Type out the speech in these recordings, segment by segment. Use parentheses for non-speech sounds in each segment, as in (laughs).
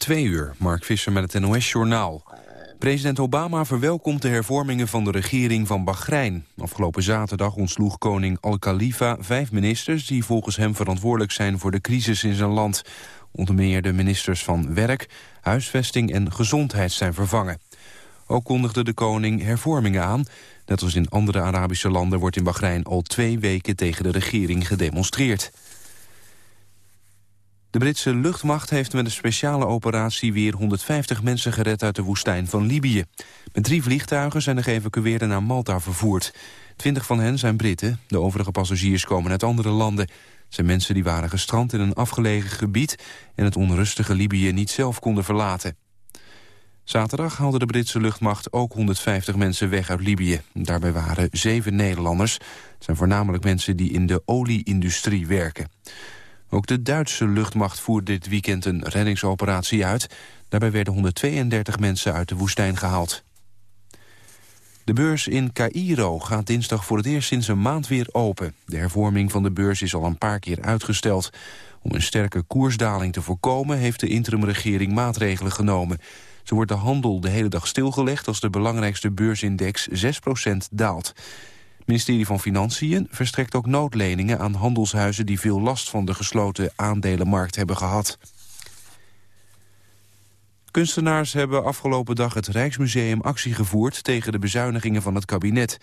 Twee uur, Mark Visser met het NOS-journaal. President Obama verwelkomt de hervormingen van de regering van Bahrein. Afgelopen zaterdag ontsloeg koning Al-Khalifa vijf ministers... die volgens hem verantwoordelijk zijn voor de crisis in zijn land. Onder meer de ministers van Werk, Huisvesting en Gezondheid zijn vervangen. Ook kondigde de koning hervormingen aan. Net als in andere Arabische landen wordt in Bahrein al twee weken tegen de regering gedemonstreerd. De Britse luchtmacht heeft met een speciale operatie weer 150 mensen gered uit de woestijn van Libië. Met drie vliegtuigen zijn de geëvacueerden naar Malta vervoerd. Twintig van hen zijn Britten, de overige passagiers komen uit andere landen. Het zijn mensen die waren gestrand in een afgelegen gebied en het onrustige Libië niet zelf konden verlaten. Zaterdag haalde de Britse luchtmacht ook 150 mensen weg uit Libië. Daarbij waren zeven Nederlanders. Het zijn voornamelijk mensen die in de olieindustrie werken. Ook de Duitse luchtmacht voerde dit weekend een reddingsoperatie uit. Daarbij werden 132 mensen uit de woestijn gehaald. De beurs in Cairo gaat dinsdag voor het eerst sinds een maand weer open. De hervorming van de beurs is al een paar keer uitgesteld. Om een sterke koersdaling te voorkomen heeft de interimregering maatregelen genomen. Zo wordt de handel de hele dag stilgelegd als de belangrijkste beursindex 6% daalt. Ministerie van Financiën verstrekt ook noodleningen aan handelshuizen die veel last van de gesloten aandelenmarkt hebben gehad. Kunstenaars hebben afgelopen dag het Rijksmuseum actie gevoerd tegen de bezuinigingen van het kabinet.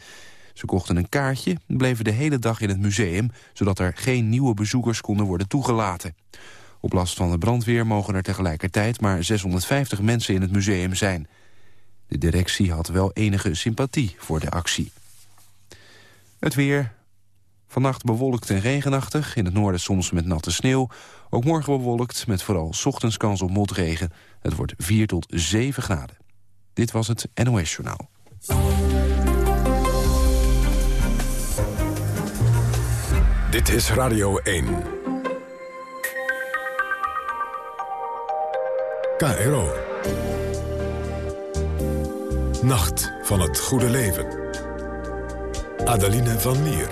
Ze kochten een kaartje en bleven de hele dag in het museum, zodat er geen nieuwe bezoekers konden worden toegelaten. Op last van de brandweer mogen er tegelijkertijd maar 650 mensen in het museum zijn. De directie had wel enige sympathie voor de actie. Het weer. Vannacht bewolkt en regenachtig. In het noorden soms met natte sneeuw. Ook morgen bewolkt met vooral ochtends kans op motregen. Het wordt 4 tot 7 graden. Dit was het NOS Journaal. Dit is Radio 1. KRO. Nacht van het goede leven. Adeline van Lier.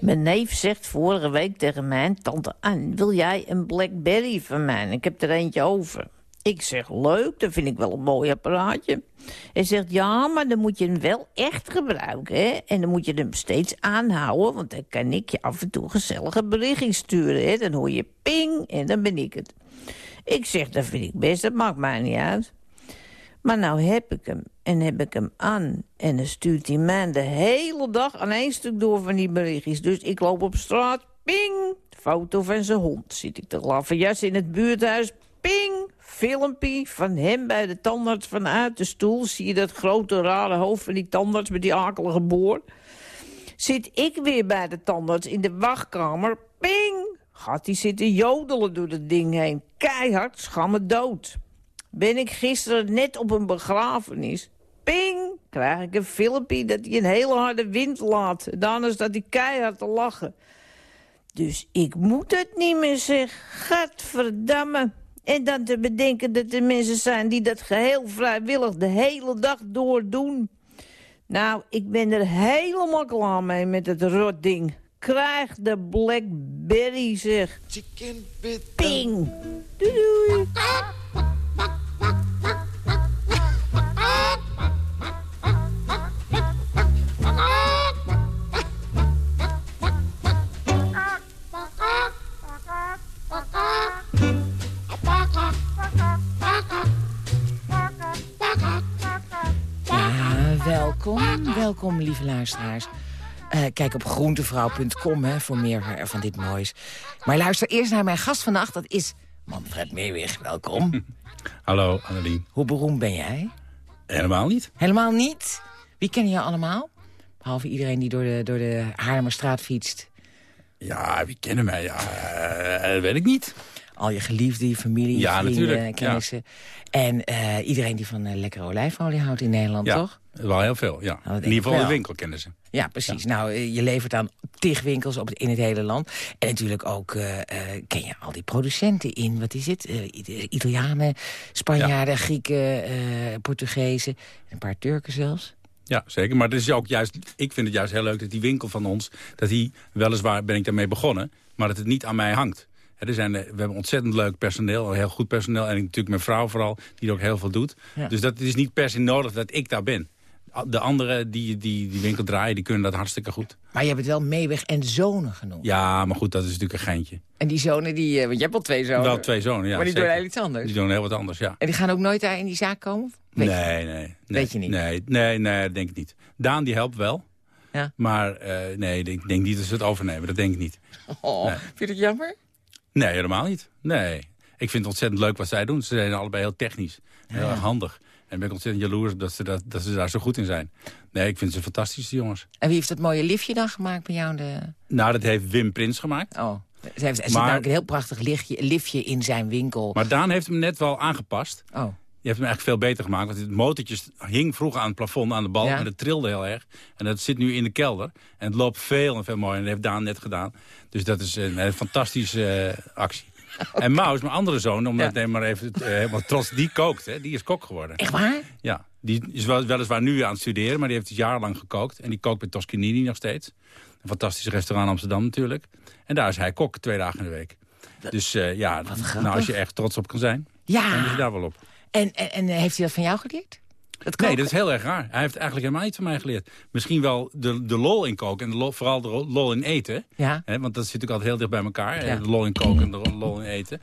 Mijn neef zegt vorige week tegen mij, tante Ann, wil jij een Blackberry van mij? Ik heb er eentje over. Ik zeg, leuk, dat vind ik wel een mooi apparaatje. Hij zegt, ja, maar dan moet je hem wel echt gebruiken. Hè? En dan moet je hem steeds aanhouden, want dan kan ik je af en toe gezellige berichtjes sturen. Hè? Dan hoor je ping en dan ben ik het. Ik zeg, dat vind ik best, dat maakt mij niet uit. Maar nou heb ik hem en heb ik hem aan. En dan stuurt die man de hele dag aan één stuk door van die berichtjes. Dus ik loop op straat, ping, foto van zijn hond. Zit ik te laffen, jas in het buurthuis, ping, filmpje van hem bij de tandarts vanuit de stoel. Zie je dat grote rare hoofd van die tandarts met die akelige boor? Zit ik weer bij de tandarts in de wachtkamer, ping, gaat hij zitten jodelen door het ding heen. Keihard, schamme dood. Ben ik gisteren net op een begrafenis. Ping, krijg ik een filmpje dat hij een hele harde wind laat. Daarna staat hij keihard te lachen. Dus ik moet het niet meer zeggen. Gadverdamme. En dan te bedenken dat er mensen zijn die dat geheel vrijwillig de hele dag door doen. Nou, ik ben er helemaal klaar mee met het rotding. Krijg de Blackberry, zeg. Chicken Ping. Doei doei. Welkom, welkom lieve luisteraars. Uh, kijk op groentevrouw.com voor meer van dit moois. Maar luister eerst naar mijn gast vannacht, dat is Manfred Meewig. Welkom. (laughs) Hallo, Annelien. Hoe beroemd ben jij? Helemaal niet. Helemaal niet? Wie kennen je allemaal? Behalve iedereen die door de, door de Haarlemmerstraat fietst. Ja, wie kennen mij? Ja, uh, dat weet ik niet. Al je geliefden, je familie, je ja, vrienden, kennissen. En uh, iedereen die van uh, lekkere olijfolie houdt in Nederland, ja. toch? Wel heel veel, ja. denk in ieder geval de winkel kennen ze. Ja, precies. Nou, eh, je levert aan tig winkels op het, in het hele land. En natuurlijk ook eh, eh, ken je al die producenten in. Wat is het? Ita- Italianen, Spanjaarden, Grieken, Portugezen. Een paar Turken zelfs. Ja, zeker. Maar het is ook juist, ik vind het juist heel leuk dat die winkel van ons... dat die, weliswaar ben ik daarmee begonnen... maar dat het niet aan mij hangt. Er zijn, we hebben ontzettend leuk personeel, heel goed personeel... en natuurlijk mijn vrouw vooral, die er ook heel veel doet. Ja. Dus dat is niet per se nodig dat ik daar ben. De anderen die die, die winkel draaien, die kunnen dat hartstikke goed. Maar je hebt het wel Meeweg en Zonen genoemd. Ja, maar goed, dat is natuurlijk een geintje. En die zonen, die, eh, want je hebt al twee zonen. Wel twee zonen, ja. maar die zeker. doen heel iets anders. Die doen heel wat anders, ja. En die gaan ook nooit daar in die zaak komen? Weet je? nee, nee, nee. Weet je niet? Nee, nee, nee, denk ik niet. Daan die helpt wel. Ja. Maar eh, nee, ik denk, niet dat ze het overnemen. Dat denk ik niet. Oh, Nee. Vind je het jammer? Nee, helemaal niet. Nee. Ik vind het ontzettend leuk wat zij doen. Ze zijn allebei heel technisch. Heel erg handig. En ben ik ontzettend jaloers dat ze, dat, dat ze daar zo goed in zijn. Nee, ik vind ze fantastische jongens. En wie heeft dat mooie liftje dan gemaakt bij jou? in De... Nou, dat heeft Wim Prins gemaakt. Oh, ze heeft, er zit namelijk een heel prachtig lichtje, liftje in zijn winkel. Maar Daan heeft hem net wel aangepast. Oh, Die heeft hem eigenlijk veel beter gemaakt. Want het motortje hing vroeger aan het plafond, aan de bal. Ja. En dat trilde heel erg. En dat zit nu in de kelder. En het loopt veel en veel mooier. En dat heeft Daan net gedaan. Dus dat is een, een fantastische eh, actie. (laughs) En Maus, mijn andere zoon, om Ja. dat maar even eh, helemaal trots, die kookt. Hè, die is kok geworden. echt waar? Ja, die is wel, weliswaar nu aan het studeren, maar die heeft dus jarenlang gekookt. En die kookt bij Toscanini nog steeds. Een fantastisch restaurant in Amsterdam natuurlijk. En daar is hij kok twee dagen in de week. Dus eh, ja, nou, als je echt trots op kan zijn, dan is Ja. hij daar wel op. En, en, en heeft hij dat van jou geleerd? Nee, dat is heel erg raar. Hij heeft eigenlijk helemaal niet van mij geleerd. Misschien wel de, de lol in koken en de lol- vooral de lol in eten. Ja. Hè, want dat zit natuurlijk altijd heel dicht bij elkaar. Ja. De lol in koken en de lol in eten.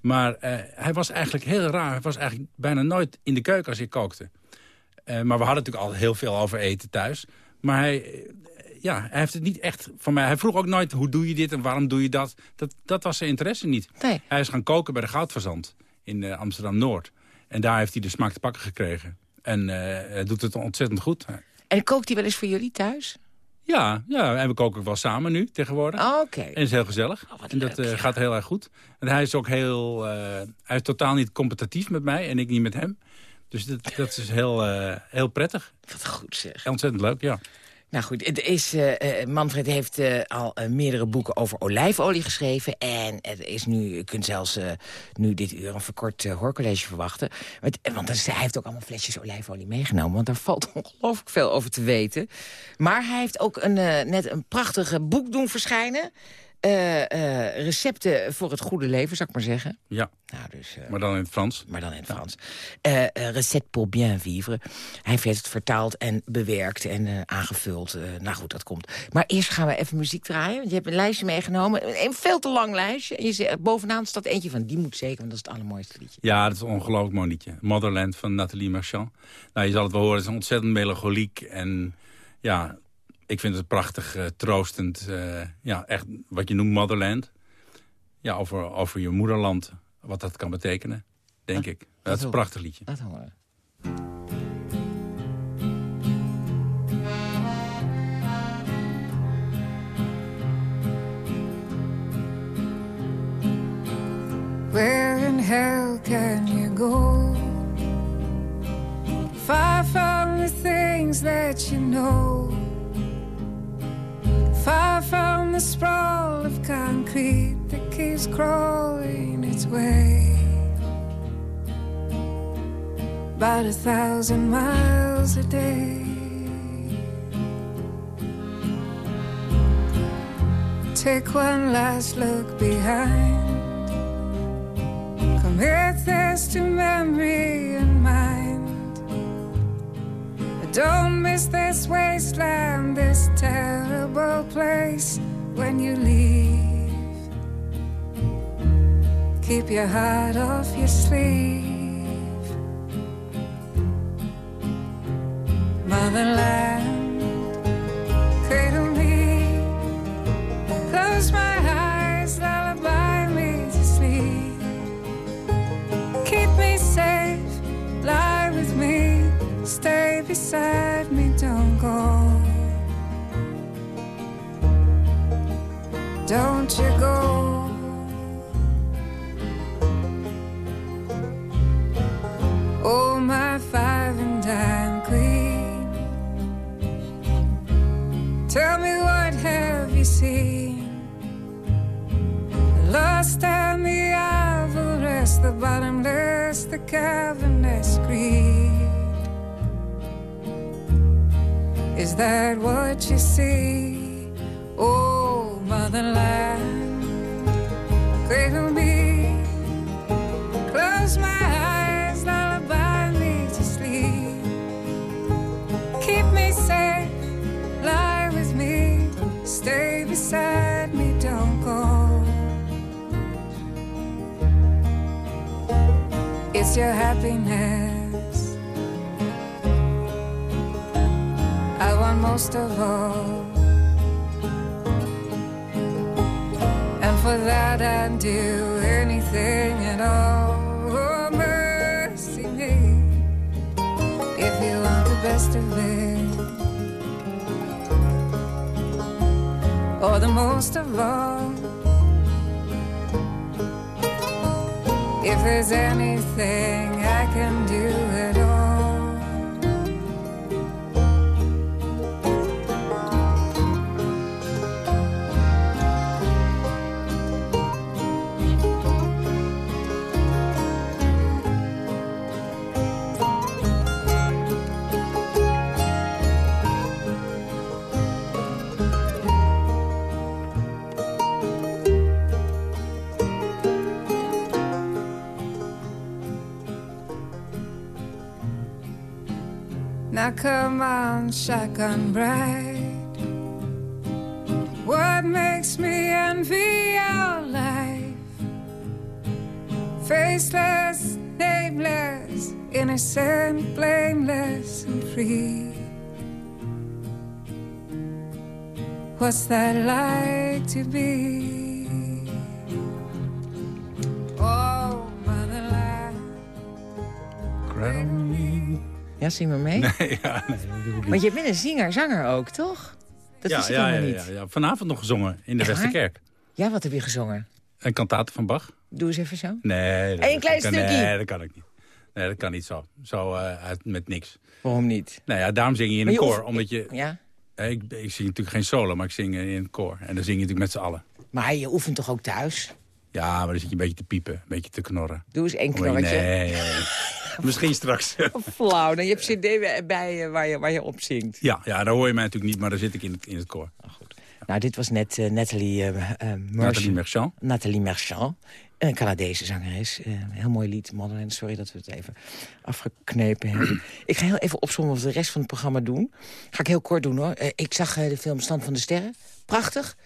Maar eh, hij was eigenlijk heel raar. Hij was eigenlijk bijna nooit in de keuken als ik kookte. Eh, maar we hadden natuurlijk al heel veel over eten thuis. Maar hij, eh, ja, hij heeft het niet echt van mij. Hij vroeg ook nooit hoe doe je dit en waarom doe je dat. Dat, dat was zijn interesse niet. Nee. Hij is gaan koken bij de Goudverzand in Amsterdam-Noord. En daar heeft hij de smaak te pakken gekregen. En eh, hij doet het ontzettend goed. En kookt hij wel eens voor jullie thuis? Ja, ja, en we koken ook wel samen nu tegenwoordig. Oh, Oké. En is heel gezellig. Oh, en dat leuk, eh, ja. gaat heel erg goed. En hij is ook heel... eh, hij is totaal niet competitief met mij en ik niet met hem. Dus dat, dat is heel, heel prettig. Wat goed zeg. En ontzettend leuk, ja. Nou goed, het is, eh, eh, Manfred heeft eh, al meerdere boeken over olijfolie geschreven. En het is nu, je kunt zelfs nu dit uur een verkort hoorcollege verwachten. Want, is- hij heeft ook allemaal flesjes olijfolie meegenomen. Want daar valt (laughs) ongelooflijk veel over te weten. Maar hij heeft ook een, net een prachtig boek doen verschijnen. Eh, eh, recepten voor het goede leven, zou ik maar zeggen. ja. Nou, dus, eh, Maar dan in het Frans. maar dan in het Frans. Recette pour bien vivre. Hij heeft het vertaald en bewerkt en aangevuld. Nou goed, dat komt. Maar eerst gaan we even muziek draaien. Want je hebt een lijstje meegenomen. Een veel te lang lijstje. En je zegt, bovenaan staat eentje van, die moet zeker, want dat is het allermooiste liedje. Ja, dat is een ongelooflijk mooi liedje. Motherland van Nathalie Marchand. Nou, je zal het wel horen, het is ontzettend melancholiek. En ja, ik vind het prachtig, eh, troostend. eh, ja, echt wat je noemt Motherland. Ja, over, over je moederland. Wat dat kan betekenen, denk ik. Dat is een prachtig liedje. Laat horen. Where in hell can you go? Far from the things that you know. Far from the sprawl of concrete that keeps crawling its way. About a thousand miles a day. Take one last look behind. Commit this to memory and mind. Don't miss this wasteland, this terrible place when you leave. Keep your heart off your sleeve. Motherland, cavernous greed. Is that what you see? Oh, motherland, It's your happiness. I want most of all. And for that I'd do anything at all. Oh, mercy me. If you want the best of it. Or the most of all. If there's anything Come on, shotgun bride. What makes me envy your life? Faceless, nameless, innocent, blameless, and free. What's that like to be? Ja, zing maar mee. (laughs) ja, nee. Want je bent een zinger, zanger ook, toch? Dat ja, wist ik ja, ja, helemaal ja, niet. ja. Vanavond nog gezongen in de? Westerkerk. Ja, wat heb je gezongen? Een kantate van Bach. Doe eens even zo. Nee. dat- Eén klein kan, stukje? Nee, dat kan ik niet. Nee, dat kan niet zo. Zo eh, uit, met niks. Waarom niet? Nou ja, daarom zing je in Maar een je koor. Omdat je, Ja, eh, ik, ik zing natuurlijk geen solo, maar ik zing in een koor. En dan zing je natuurlijk met z'n allen. maar je oefent toch ook thuis? Ja, maar dan zit je een beetje te piepen, een beetje te knorren. Doe eens één knorretje. Nee, nee, nee. (laughs) Misschien straks. Flauw, dan je hebt cd bij- je waar, je waar je op zingt. ja, ja, daar hoor je mij natuurlijk niet, maar dan zit ik in het, in het koor. Nou, dit was net eh, Nathalie, eh, eh, Merchant. Nathalie Merchant. Nathalie Merchant. Een Canadese zangeres. Eh, een heel mooi lied, Madeleine. Sorry dat we het even afgeknepen hebben. (clears throat) ik ga heel even opzommen wat we de rest van het programma doen. Ga ik heel kort doen, hoor. Eh, ik zag eh, de film Stand van de Sterren. Prachtig.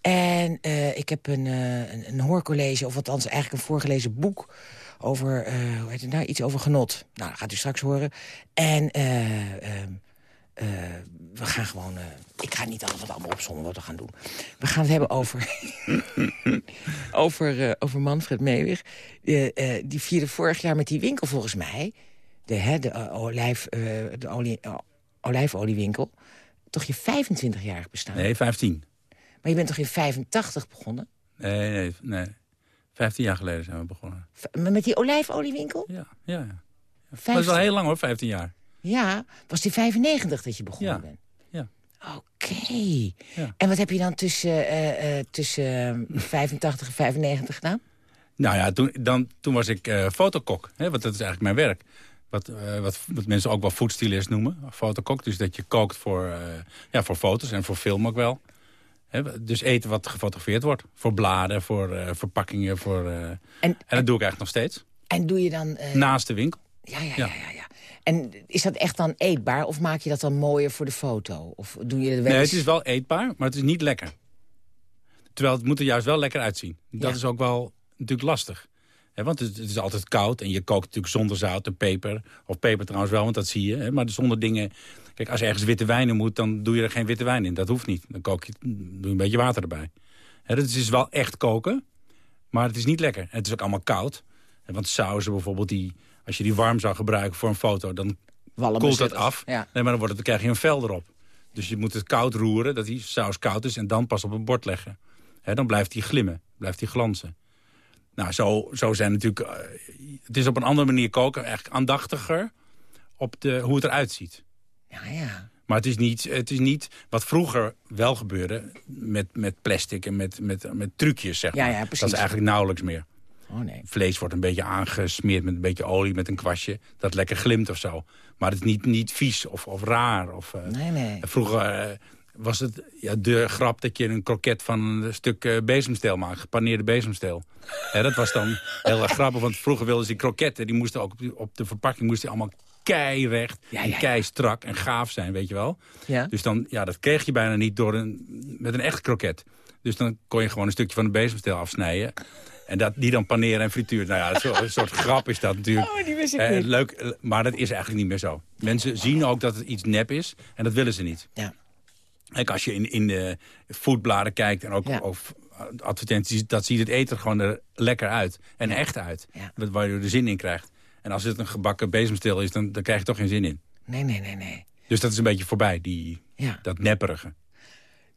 En eh, ik heb een, eh, een, een hoorcollege, of althans eigenlijk een voorgelezen boek... over, eh, hoe heet het nou, iets over genot. Nou, dat gaat u straks horen. En eh, ehm, eh, we gaan gewoon... ik ga niet alles wat allemaal opzommen wat we gaan doen. We gaan het hebben over... (laughs) over, over Manfred Meewig. Die vierde vorig jaar met die winkel volgens mij. De, hè, de, olijf, de olie, olijfoliewinkel. Toch je 25-jarig bestaan. Nee, 15. Maar je bent toch in 85 begonnen? Nee, nee, nee. 15 jaar geleden zijn we begonnen. V- Met die olijfoliewinkel? Ja, ja, ja. Dat is 15 wel heel lang hoor, 15 jaar. Ja, was die 95 dat je begonnen Ja. bent? Ja. Oké. Ja. En wat heb je dan tussen, eh, eh, tussen (laughs) eh, 85 en 95 gedaan? Nou ja, toen, dan, toen was ik eh, fotokok. Hè, want dat is eigenlijk mijn werk. Wat, wat, wat mensen ook wel foodstylist noemen. Fotokok. Dus dat je kookt voor, ja, voor foto's en voor film ook wel. Dus eten wat gefotografeerd wordt. Voor bladen, voor eh, verpakkingen. Voor, eh, en, En, dat doe ik eigenlijk nog steeds. en doe je dan... eh, Naast de winkel. ja, ja, ja. ja, ja, ja. En is dat echt dan eetbaar? Of maak je dat dan mooier voor de foto? Of doe je er wel Nee, eens- het is wel eetbaar, maar het is niet lekker. Terwijl het moet er juist wel lekker uitzien. Dat Ja. is ook wel natuurlijk lastig. Want het, is altijd koud en je kookt natuurlijk zonder zout en peper. Of peper trouwens wel, want dat zie je. Maar zonder dingen... Kijk, als je ergens witte wijn in moet, dan doe je er geen witte wijn in. Dat hoeft niet. Dan kook je, doe je een beetje water erbij. Hè, dus het is wel echt koken, maar het is niet lekker. Het is ook allemaal koud. Want sauzen bijvoorbeeld, die, als je die warm zou gebruiken voor een foto... dan Wallen koelt dat af. Ja. Nee, maar dan, wordt het, dan krijg je een vel erop. Dus je moet het koud roeren, dat die saus koud is... en dan pas op een bord leggen. Hè, dan blijft die glimmen, blijft die glanzen. Nou, zo, zo zijn natuurlijk... eh, het is op een andere manier koken, eigenlijk aandachtiger... op de, hoe het eruit ziet. Ja, ja. Maar het is niet, het is niet wat vroeger wel gebeurde met, met plastic en met, met, met trucjes, zeg Ja, maar. ja, precies. Dat is eigenlijk nauwelijks meer. Oh nee. Vlees wordt een beetje aangesmeerd met een beetje olie, met een kwastje. Dat lekker glimt of zo. Maar het is niet, niet vies of, of raar. Of, eh, Nee, nee. Vroeger eh, was het ja, de grap dat je een kroket van een stuk eh, bezemsteel maakt. Gepaneerde bezemsteel. Hè, dat was dan heel erg grappig, want vroeger wilden ze die kroketten... die moesten ook op, de verpakking moesten allemaal keirecht Ja, en ja, ja. keistrak en gaaf zijn, weet je wel. Ja. Dus dan, ja, dat kreeg je bijna niet door een, met een echt kroket. Dus dan kon je gewoon een stukje van de bezemsteel afsnijden. En dat, die dan paneren en frituren. Nou ja, zo- een soort (laughs) grap is dat natuurlijk. Oh, die wist ik Eh, leuk, eh, maar dat is eigenlijk niet meer zo. Mensen zien ook dat het iets nep is en dat willen ze niet. Ja. Kijk, als je in, in de foodbladen kijkt en ook Ja. of advertenties... dat ziet het eten gewoon er lekker uit. En echt uit. Ja. Waar je er zin in krijgt. En als het een gebakken bezemsteel is, dan, dan krijg je toch geen zin in. Nee, nee, nee, nee. Dus dat is een beetje voorbij, die, dat nepperige.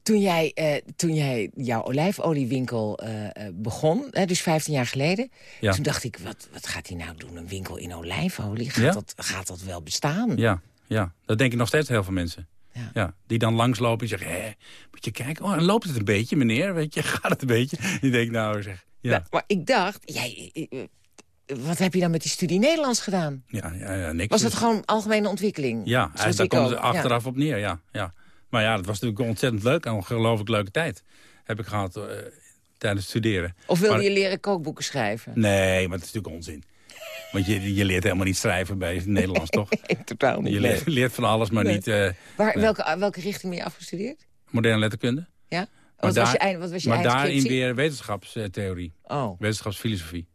Toen jij, eh, toen jij jouw olijfoliewinkel eh, eh, begon, hè, dus 15 jaar geleden... Toen dacht ik, wat, wat gaat hij nou doen? Een winkel in olijfolie? Gaat, dat, gaat dat wel bestaan? Ja, ja, dat denken nog steeds heel veel mensen. Ja. Ja. die dan langslopen en zeggen, hé, moet je kijken, oh, en loopt het een beetje, meneer? Weet je, (laughs) gaat het een beetje? Die denk nou, zeg, ja, Nou, maar ik dacht, jij, eh, eh, wat heb je dan met die studie Nederlands gedaan? ja, ja, ja, niks. Was het gewoon algemene ontwikkeling? Ja, Zoals daar komt het achteraf op neer, ja, ja. Maar ja, dat was natuurlijk ontzettend leuk en een ongelooflijk leuke tijd. Heb ik gehad eh, tijdens het studeren. Of wilde Maar- je leren kookboeken schrijven? Nee, maar dat is natuurlijk onzin. Want je, je leert helemaal niet schrijven bij het Nederlands, toch? (laughs) Totaal niet. Je nee. leert, leert van alles, maar Nee. niet eh, Waar, welke, welke richting ben je afgestudeerd? moderne letterkunde. Ja? Wat Maar was, je eind, wat was je Maar daarin weer wetenschapstheorie, Oh, wetenschapsfilosofie.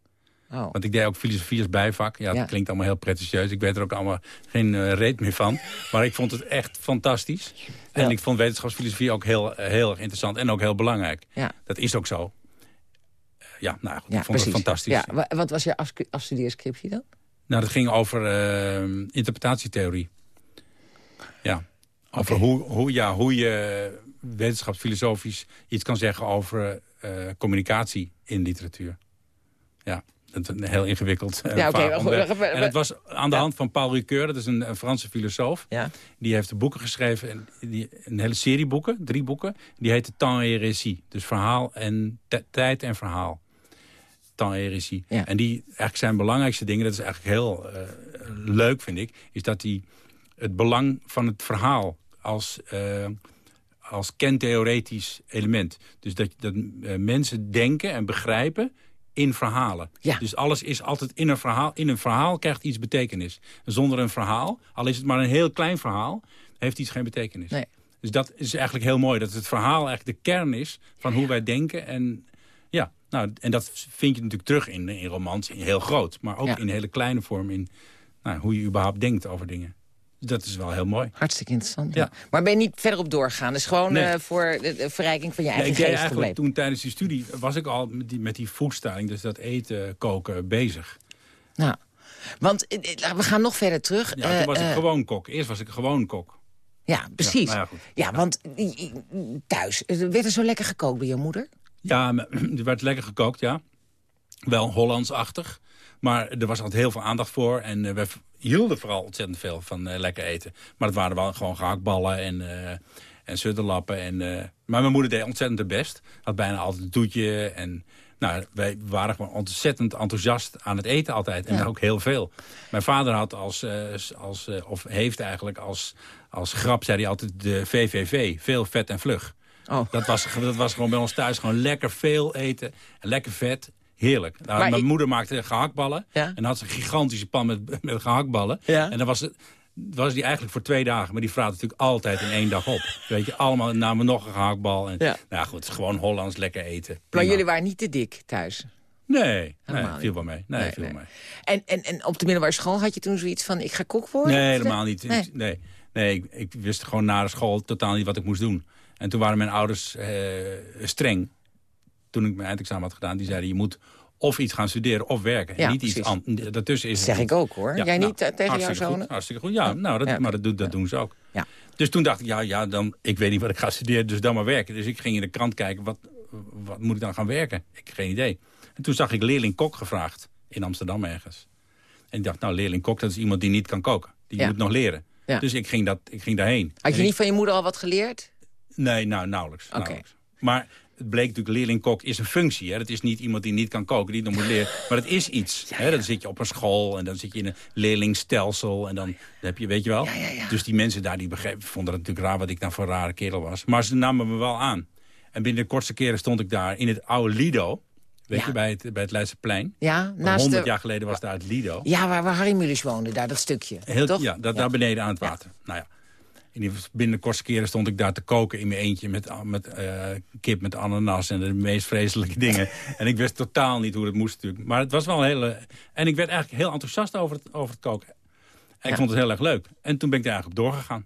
oh. Want ik deed ook filosofie als bijvak. Ja, dat Ja. klinkt allemaal heel pretentieus. Ik weet er ook allemaal geen eh, reet meer van. (laughs) Maar ik vond het echt fantastisch. En ik vond wetenschapsfilosofie ook heel, heel erg interessant. En ook heel belangrijk. Ja. Dat is ook zo. Ja, nou goed, Ja, ik vond precies. het fantastisch. Ja, wa- wat was je afstudeerscriptie dan? Nou, dat ging over eh, interpretatietheorie. Ja. Over hoe, hoe, ja, hoe je wetenschapsfilosofisch iets kan zeggen over eh, communicatie in literatuur. Ja, dat is een heel ingewikkeld eh, Ja, maar goed, En het was aan de hand van Paul Ricoeur, dat is een, een Franse filosoof. Ja. Die heeft boeken geschreven, en die, een hele serie boeken, drie boeken. Die heette Temps et Récit. Dus verhaal en tijd en verhaal. Ja. En die eigenlijk zijn belangrijkste dingen, dat is eigenlijk heel eh, leuk vind ik, is dat hij het belang van het verhaal als, eh, als kentheoretisch element. Dus dat, dat eh, mensen denken en begrijpen in verhalen. Ja. Dus alles is altijd in een verhaal. In een verhaal krijgt iets betekenis. Zonder een verhaal, al is het maar een heel klein verhaal, heeft iets geen betekenis. Nee. Dus dat is eigenlijk heel mooi. Dat het verhaal eigenlijk de kern is van hoe wij denken. En, ja, nou, en dat vind je natuurlijk terug in, in romans, in heel groot. Maar ook Ja. in hele kleine vorm in nou, hoe je überhaupt denkt over dingen. Dus dat is wel heel mooi. Hartstikke interessant. Ja. Maar ben je niet verder op doorgaan? Dus gewoon Nee. eh, voor de, verrijking van je eigen ik deed geest eigenlijk toen tijdens die studie was ik al met die, met die foodstyling, dus dat eten, koken, bezig. Nou, want eh, eh, we gaan nog verder terug. Ja, toen was ik gewoon kok. Eerst was ik gewoon kok. Ja, precies. nou Ja, ja, want thuis, werd er zo lekker gekookt bij je moeder? Ja, (clears throat) er werd lekker gekookt, ja. Wel Hollandsachtig. Maar er was altijd heel veel aandacht voor. En eh, we hielden vooral ontzettend veel van eh, lekker eten. Maar het waren wel gewoon gehaktballen en, eh en sudderlappen. En, maar mijn moeder deed ontzettend de best. Had bijna altijd een toetje. En nou, wij waren gewoon ontzettend enthousiast aan het eten altijd. En Ja. ook heel veel. Mijn vader had als, als of heeft eigenlijk als, als grap, zei hij altijd de VVV. Veel vet en vlug. Oh. Dat was, dat was gewoon bij ons thuis gewoon lekker veel eten. En lekker vet. Heerlijk. Nou, mijn ik- moeder maakte gehaktballen. Ja. En had ze een gigantische pan met, met gehaktballen. Ja. En dan was, het, was die eigenlijk voor twee dagen. Maar die vraagt natuurlijk altijd in één dag op. Weet je, allemaal namen nog een gehaktbal. En, Ja. Nou ja, goed, gewoon Hollands lekker eten. Maar Prima. jullie waren niet te dik thuis. Nee, nee Helemaal viel niet. wel mee. Nee, Nee, viel nee. mee. En, en, en op de middelbare school had je toen zoiets van, ik ga kok worden? Nee, helemaal niet. Nee. Nee, nee ik, ik wist gewoon na de school totaal niet wat ik moest doen. En toen waren mijn ouders eh, streng. Toen ik mijn eindexamen had gedaan, die zeiden... je moet of iets gaan studeren of werken. Ja, niet iets anders. Daartussen is Dat zeg ik ook hoor. Ja, Jij nou, niet eh, tegen jouw hartstikke zonen? Goed, hartstikke goed. Ja, nou, dat, Ja, maar dat, doen- dat doen ze ook. Ja. Dus toen dacht ik, ja, ja dan, ik weet niet wat ik ga studeren, dus dan maar werken. Dus ik ging in de krant kijken, wat, wat moet ik dan gaan werken? Ik heb geen idee. En toen zag ik leerling-kok gevraagd in Amsterdam ergens. En ik dacht, nou, leerling-kok, dat is iemand die niet kan koken. Die moet nog leren. Ja. Dus ik ging, dat, ik ging daarheen. Had En je ik- niet van je moeder al wat geleerd? Nee, nou, nauwelijks. Oké. nauwelijks. Maar het bleek natuurlijk, leerlingkok is een functie. Hè? Dat is niet iemand die niet kan koken, die nog moet leren. (laughs) Maar het is iets. Hè? Dan zit je op een school en dan zit je in een leerlingstelsel. En dan, dan heb je, weet je wel. Dus die mensen daar, die begrepen, vonden het natuurlijk raar wat ik dan voor een rare kerel was. Maar ze namen me wel aan. En binnen de kortste keren stond ik daar in het oude Lido. Weet Ja. je, bij het, bij het Leidseplein. Ja, naast 100 de... jaar geleden was daar het Lido. Ja, waar, waar Harry Mulisch woonde, daar dat stukje. Heel, toch? Ja, dat, daar beneden aan het water. Nou ja, in die, binnen de kortste keren stond ik daar te koken in mijn eentje... met, met eh, kip met ananas en de meest vreselijke dingen. (laughs) en ik wist totaal niet hoe het moest natuurlijk. Maar het was wel een hele... En ik werd eigenlijk heel enthousiast over het, over het koken. En Ja. ik vond het heel erg leuk. En toen ben ik er eigenlijk op doorgegaan.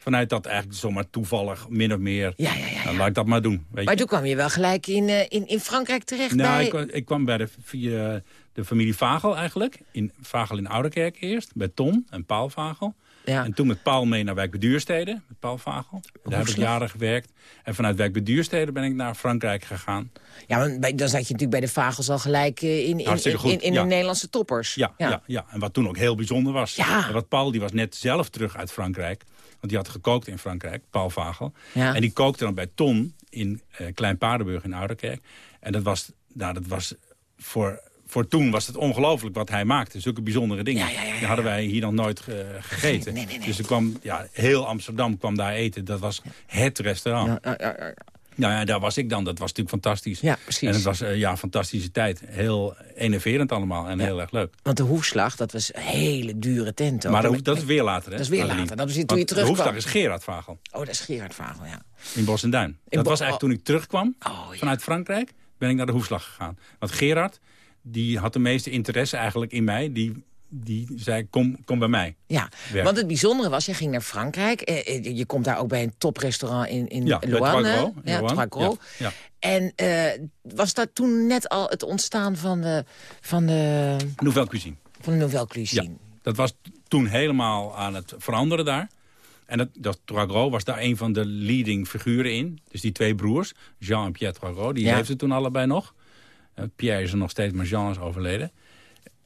Vanuit dat eigenlijk zomaar toevallig, min of meer... Ja, ja, ja, Nou, ja. laat ik dat maar doen. Weet Maar je. toen kwam je wel gelijk in, eh, in, in Frankrijk terecht Nou, bij... ik, kwam- ik kwam bij de, via de familie Vagel eigenlijk. In, Vagel in Ouderkerk eerst, bij Tom en Paul Vagel. Ja. En toen met Paul mee naar Wijk bij Duurstede, met Paul Vagel. Daar heb ik jaren gewerkt. En vanuit Wijk bij Duurstede ben ik naar Frankrijk gegaan. Ja, maar bij- dan zat je natuurlijk bij de Vagels al gelijk eh, in, in, in, in, in ja. de Nederlandse toppers. Ja, ja. Ja, en wat toen ook heel bijzonder was. Ja. Wat Paul, die was net zelf terug uit Frankrijk. Want die had gekookt in Frankrijk, Paul Vagel. En die kookte dan bij Ton in eh Klein Paardenburg in Ouderkerk. En dat was, nou, dat was voor, voor toen was het ongelooflijk wat hij maakte. Zulke bijzondere dingen. Ja, ja, ja, ja. Die hadden wij hier nog nooit ge- gegeten. Nee, nee, nee. Dus er kwam, ja, heel Amsterdam kwam daar eten. Dat was het restaurant. Ja, ja, ja, ja. Nou ja, daar was ik dan. Dat was natuurlijk fantastisch. Ja, precies. En het was eh, ja, een fantastische tijd. Heel enerverend allemaal en heel erg leuk. Want de hoefslag, dat was een hele dure tent. ook. Maar dat, is weer later, hè? Dat is weer Adeline? later. Dat is toen Want je terugkwam. De hoefdag is Gerard Vagel Oh, dat is Gerard Vagel, ja. in Bos en Duin. dat Bo- was eigenlijk toen ik terugkwam Oh, ja. vanuit Frankrijk. Ben ik naar de hoefslag gegaan. Want Gerard, die had de meeste interesse eigenlijk in mij. Die, die zei, kom, kom bij mij. Ja, Werk. want het bijzondere was, je ging naar Frankrijk. eh, eh, Je komt daar ook bij een toprestaurant in, in Ja, Ja. Trois. Ja, ja. En eh, was dat toen net al het ontstaan van de, van de, Nouvelle Cuisine. van de Nouvelle Ja, Cuisine? dat was toen helemaal aan het veranderen daar. En dat, dat was daar een van de leading figuren in. Dus die twee broers, Jean en Pierre Trois Gros, die Ja. leefden toen allebei nog. Eh, Pierre is er nog steeds, maar Jean is overleden.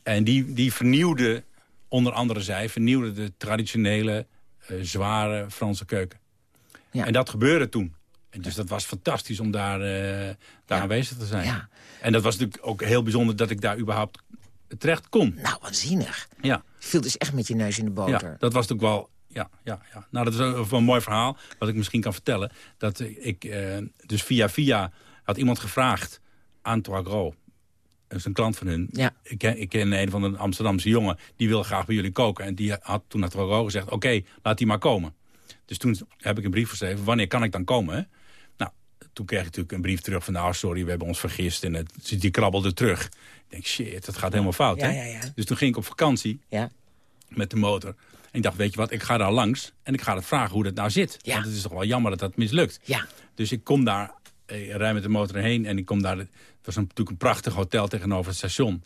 En die, die vernieuwde, onder andere zij, vernieuwde de traditionele, eh, zware Franse keuken. Ja. En dat gebeurde toen. En dus dat was fantastisch om daar, eh, daar aanwezig te zijn. Ja. En dat was natuurlijk ook heel bijzonder dat ik daar überhaupt terecht kon. Nou, waanzinnig. Ja. Je viel dus echt met je neus in de boter. Ja, dat was natuurlijk wel... Ja, ja, ja. Nou, dat is een, wel een mooi verhaal, wat ik misschien kan vertellen. Dat ik, dus via via had iemand gevraagd aan Trois Gros. Dat is een klant van hun. Ja. Ik, ken, ik ken een van de Amsterdamse jongen, die wil graag bij jullie koken. En die had toen naar Gros gezegd, oké, laat die maar komen. Dus toen heb ik een brief geschreven, wanneer kan ik dan komen? Hè? Nou, toen kreeg ik natuurlijk een brief terug van... nou, sorry, we hebben ons vergist. En het, die krabbelde terug. Ik denk, shit, dat gaat helemaal fout, Ja, hè? ja. Dus toen ging ik op vakantie Ja. met de motor. En ik dacht, weet je wat, ik ga daar langs en ik ga het vragen hoe dat nou zit. Ja. Want het is toch wel jammer dat dat mislukt. Ja. Dus ik kom daar, ik rij met de motor heen en ik kom daar... Het was een, natuurlijk een prachtig hotel tegenover het station.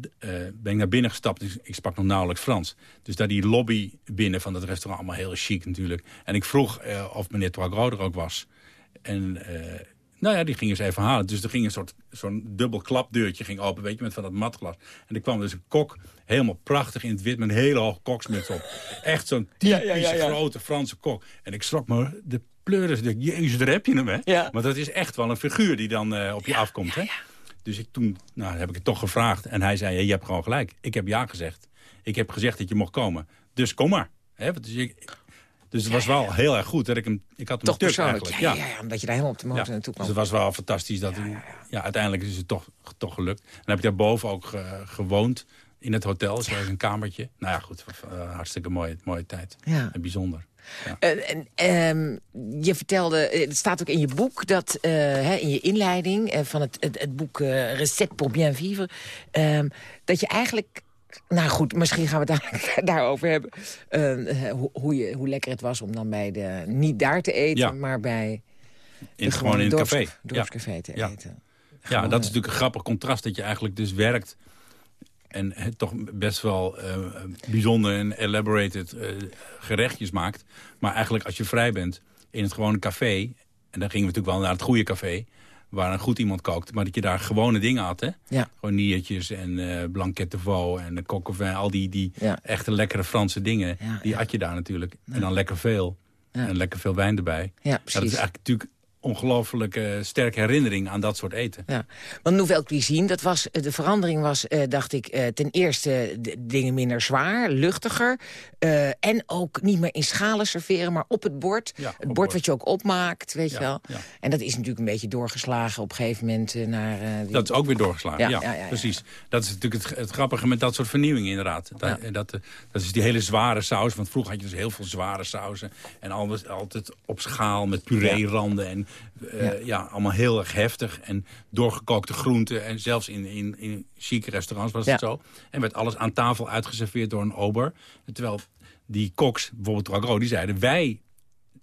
D- eh, ben ik naar binnen gestapt, dus ik sprak nog nauwelijks Frans. Dus daar die lobby binnen van dat restaurant, allemaal heel chic natuurlijk. En ik vroeg eh, of meneer Toigro er ook was. En eh, nou ja, die ging eens even halen. Dus er ging een soort zo'n dubbel klapdeurtje ging open, weet je, met van dat matglas. En er kwam dus een kok, helemaal prachtig in het wit, met een hele hoge koksmuts op. Echt zo'n typische grote Franse kok. En ik schrok me de pleuris. Ik dacht, Jezus, daar heb je hem, hè? Ja. Maar dat is echt wel een figuur die dan eh, op je afkomt, hè? Dus ik toen nou, heb ik het toch gevraagd. En hij zei, je hebt gewoon gelijk. Ik heb ja gezegd. Ik heb gezegd dat je mocht komen. Dus kom maar. Hè? Dus, ik, dus het was wel heel erg goed. Dat ik, hem, ik had hem Toch persoonlijk. Ja, ja, ja, omdat je daar helemaal op de motor naartoe dus kwam. het was wel fantastisch. Dat ja, ja, uiteindelijk is het toch, toch gelukt. En dan heb ik daarboven ook ge- gewoond in het hotel. Zo een kamertje. Nou ja, goed. eh, hartstikke mooie, mooie tijd. Ja. En bijzonder. Ja. Eh, en, ehm, je vertelde, eh, het staat ook in je boek, dat, eh, hè, in je inleiding van het, het, het boek Recette pour bien vivre, ehm, dat je eigenlijk, nou goed, misschien gaan we het (laughs) daarover hebben, eh, hoe, hoe, je, hoe lekker het was om dan bij de, niet daar te eten, Ja. maar bij In, gewoon in het dorps- café. Ja. te Ja. eten. Ja, dat is natuurlijk een grappig contrast dat je eigenlijk dus werkt... en het toch best wel eh, bijzonder en elaborated eh, gerechtjes maakt. Maar eigenlijk als je vrij bent in het gewone café... en dan gingen we natuurlijk wel naar het goede café... waar een goed iemand kookte. Maar dat je daar gewone dingen had, hè? Ja. Gewoon niertjes en eh blanquette de veau en de coq. Al die, die Ja. echte lekkere Franse dingen, Ja, die at je daar natuurlijk. En dan lekker veel. En lekker veel wijn erbij. Ja, Ja, dat precies. is eigenlijk natuurlijk ongelooflijk eh, sterke herinnering aan dat soort eten. Ja, want Nouvelle Cuisine, dat was, de verandering was, eh, dacht ik, eh, ten eerste dingen minder zwaar, luchtiger. eh, en ook niet meer in schalen serveren, maar op het bord. Ja, op het bord bord. wat je ook opmaakt, weet je wel. ja. En dat is natuurlijk een beetje doorgeslagen op een gegeven moment eh, naar... eh, die- Dat is ook weer doorgeslagen, Ja, precies. Dat is natuurlijk het, het grappige met dat soort vernieuwingen inderdaad. Dat, Ja. dat, eh, dat is die hele zware saus. Want vroeger had je dus heel veel zware sauzen. En alles altijd op schaal met puree-randen. En eh, Ja. ja. allemaal heel erg heftig. En doorgekookte groenten. En zelfs in, in, in chique restaurants was het zo. En werd alles aan tafel uitgeserveerd door een ober. Terwijl die koks, bijvoorbeeld Ragro, die zeiden... wij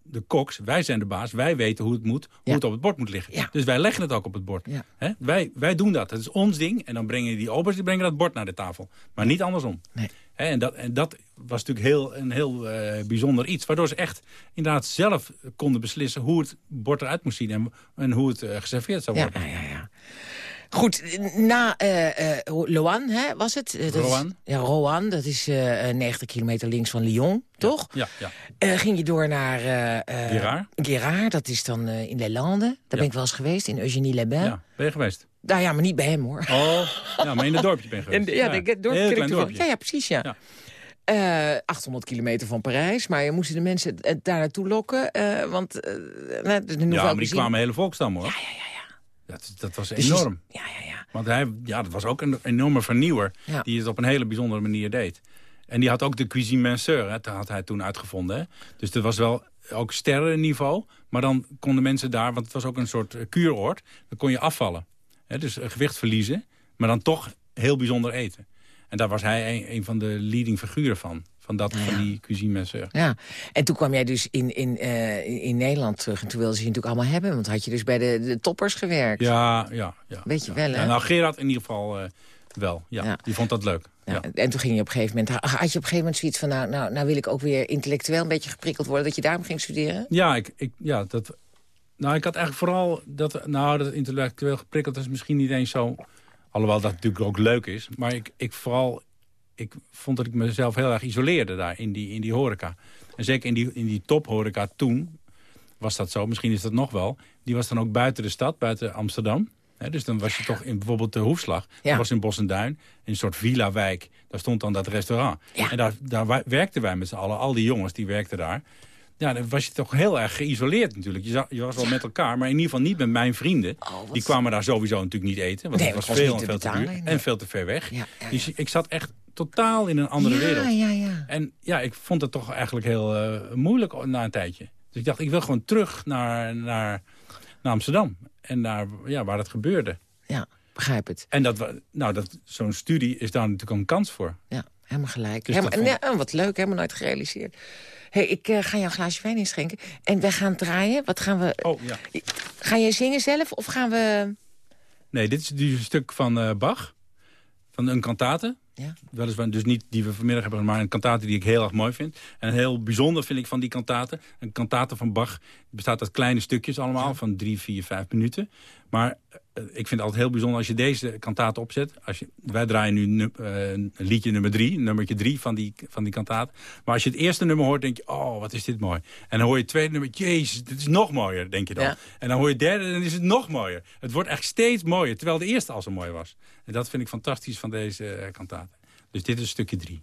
de koks, wij zijn de baas, wij weten hoe het moet, hoe Ja. het op het bord moet liggen. Ja. Dus wij leggen het ook op het bord. Ja. Wij, wij doen dat, het is ons ding. En dan brengen die obers die brengen dat bord naar de tafel. Maar niet andersom. Nee. En, dat, en dat was natuurlijk heel, een heel eh, bijzonder iets. Waardoor ze echt inderdaad zelf konden beslissen hoe het bord eruit moest zien. En, en hoe het eh, geserveerd zou worden. ja, ja, ja. Goed, na eh eh Loan, hè, was het? Eh, is- Roanne. ja, Roanne, dat is eh, eh, 90 kilometer links van Lyon, toch? Ja, ja. Ging je door naar... Guérard. Guérard, dat is dan in Les Landes. Daar ben ik wel eens geweest, in Eugénie-les-Bains. ja. Ben je geweest? Nou ja, maar niet bij hem, hoor. Oh, ja, maar in het dorpje ben je geweest. (laughs) En, ja, de- dorp dorpje. Ja, ja, precies, ja. Eh, 800 kilometer van Parijs, maar je moesten de mensen daar naartoe lokken. want eh, nou, de Ja, maar die kwamen hele volkstammen hoor. Ja, ja, ja. Dat, dat was Dus enorm. Ja, ja, ja. Want hij, ja, dat was ook een enorme vernieuwer. Ja. Die het op een hele bijzondere manier deed. En die had ook de cuisine menseur, hè, dat had hij toen uitgevonden. Hè. Dus dat was wel ook sterrenniveau. Maar dan konden mensen daar, want het was ook een soort eh, kuuroord. Dan kon je afvallen. Hè, dus eh, gewicht verliezen, maar dan toch heel bijzonder eten. En daar was hij een, een van de leading figuren van. Van, dat, van die cuisine menseur. Ja, en toen kwam jij dus in, in, eh, in- Nederland terug. En toen wilden ze je natuurlijk allemaal hebben. Want had je dus bij de, de toppers gewerkt. Ja, ja, ja. Weet je ja. wel, hè? Ja, nou, Gerard in ieder geval eh, wel. Ja. Die vond dat leuk. Ja, Ja. En toen ging je op een gegeven moment... Had je op een gegeven moment zoiets van... Nou, nou, nou wil ik ook weer intellectueel een beetje geprikkeld worden... dat je daarom ging studeren? Ja, ik, ik, ja dat, nou, ik had eigenlijk vooral... Dat, nou, dat intellectueel geprikkeld is misschien niet eens zo... Alhoewel dat natuurlijk ook leuk is. Maar ik, ik vooral... Ik vond dat ik mezelf heel erg isoleerde daar in die, in die horeca. En zeker in die, in die tophoreca toen was dat zo. Misschien is dat nog wel. Die was dan ook buiten de stad, buiten Amsterdam. Dus dan was je toch in bijvoorbeeld de Hoefslag. Ja. Dat was in Bos en Duin. In een soort villa-wijk. Daar stond dan dat restaurant. Ja. En daar, daar werkten wij met z'n allen. Al die jongens die werkten daar. Ja, dan was je toch heel erg geïsoleerd natuurlijk. Je, za- je was wel met elkaar, maar in ieder geval niet met mijn vrienden. Oh, Die kwamen daar sowieso natuurlijk niet eten. Want Nee, het was veel en niet veel te duur. nee. En veel te ver weg. Dus ik zat echt totaal in een andere ja, wereld. ja, ja. En ja, ik vond het toch eigenlijk heel eh, moeilijk na een tijdje. Dus ik dacht, ik wil gewoon terug naar, naar, naar Amsterdam. En naar ja, waar het gebeurde. Ja, begrijp het. En dat, nou, dat, zo'n studie is daar natuurlijk een kans voor. Ja, helemaal gelijk. Dus helemaal, dat vond- nee, oh, wat leuk, helemaal nooit gerealiseerd. hey, ik eh, ga jou een glaasje wijn inschenken. En wij gaan draaien. Wat gaan we... Oh, ja. Ga jij zingen zelf of gaan we... Nee, dit is dus een stuk van eh, Bach. Van een kantate. Ja. Weliswaar dus niet die we vanmiddag hebben, maar een kantate die ik heel erg mooi vind. En heel bijzonder vind ik van die kantate. Een kantate van Bach bestaat uit kleine stukjes allemaal, van drie, vier, vijf minuten. Maar eh, ik vind het altijd heel bijzonder als je deze kantate opzet. Als je, wij draaien nu eh, liedje nummer drie, nummertje drie van die, van die kantate. Maar als je het eerste nummer hoort, denk je, oh, wat is dit mooi. En dan hoor je het tweede nummer, jezus, dit is nog mooier, denk je dan. Ja. En dan hoor je het derde, en dan is het nog mooier. Het wordt echt steeds mooier, terwijl de eerste al zo mooi was. En dat vind ik fantastisch van deze eh, kantate. Dus dit is stukje drie.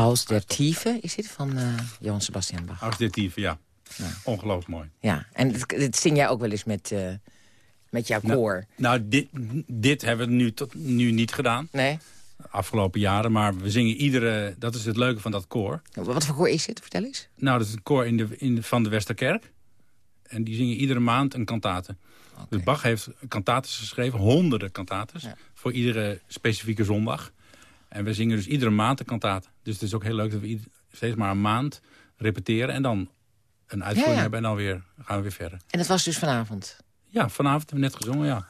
Als der Tiefe is dit van eh Johann Sebastian Bach. Auditief, ja. Ongelooflijk mooi. Ja, en dit, zing jij ook wel eens met, eh, met jouw koor? Nou, dit, dit hebben we nu, tot nu niet gedaan. Nee? Afgelopen jaren. Maar we zingen iedere... Dat is het leuke van dat koor. Wat voor koor is dit? Vertel eens. Nou, dat is een koor in de, in de, van de Westerkerk. En die zingen iedere maand een kantate. Dus Bach heeft kantates geschreven, honderden kantates. Voor iedere specifieke zondag. En we zingen dus iedere maand een kantate. Dus het is ook heel leuk dat we steeds maar een maand repeteren. En dan een uitvoering Ja, ja. hebben en dan weer, gaan we weer verder. En dat was dus vanavond? Ja, vanavond hebben we net gezongen, ja.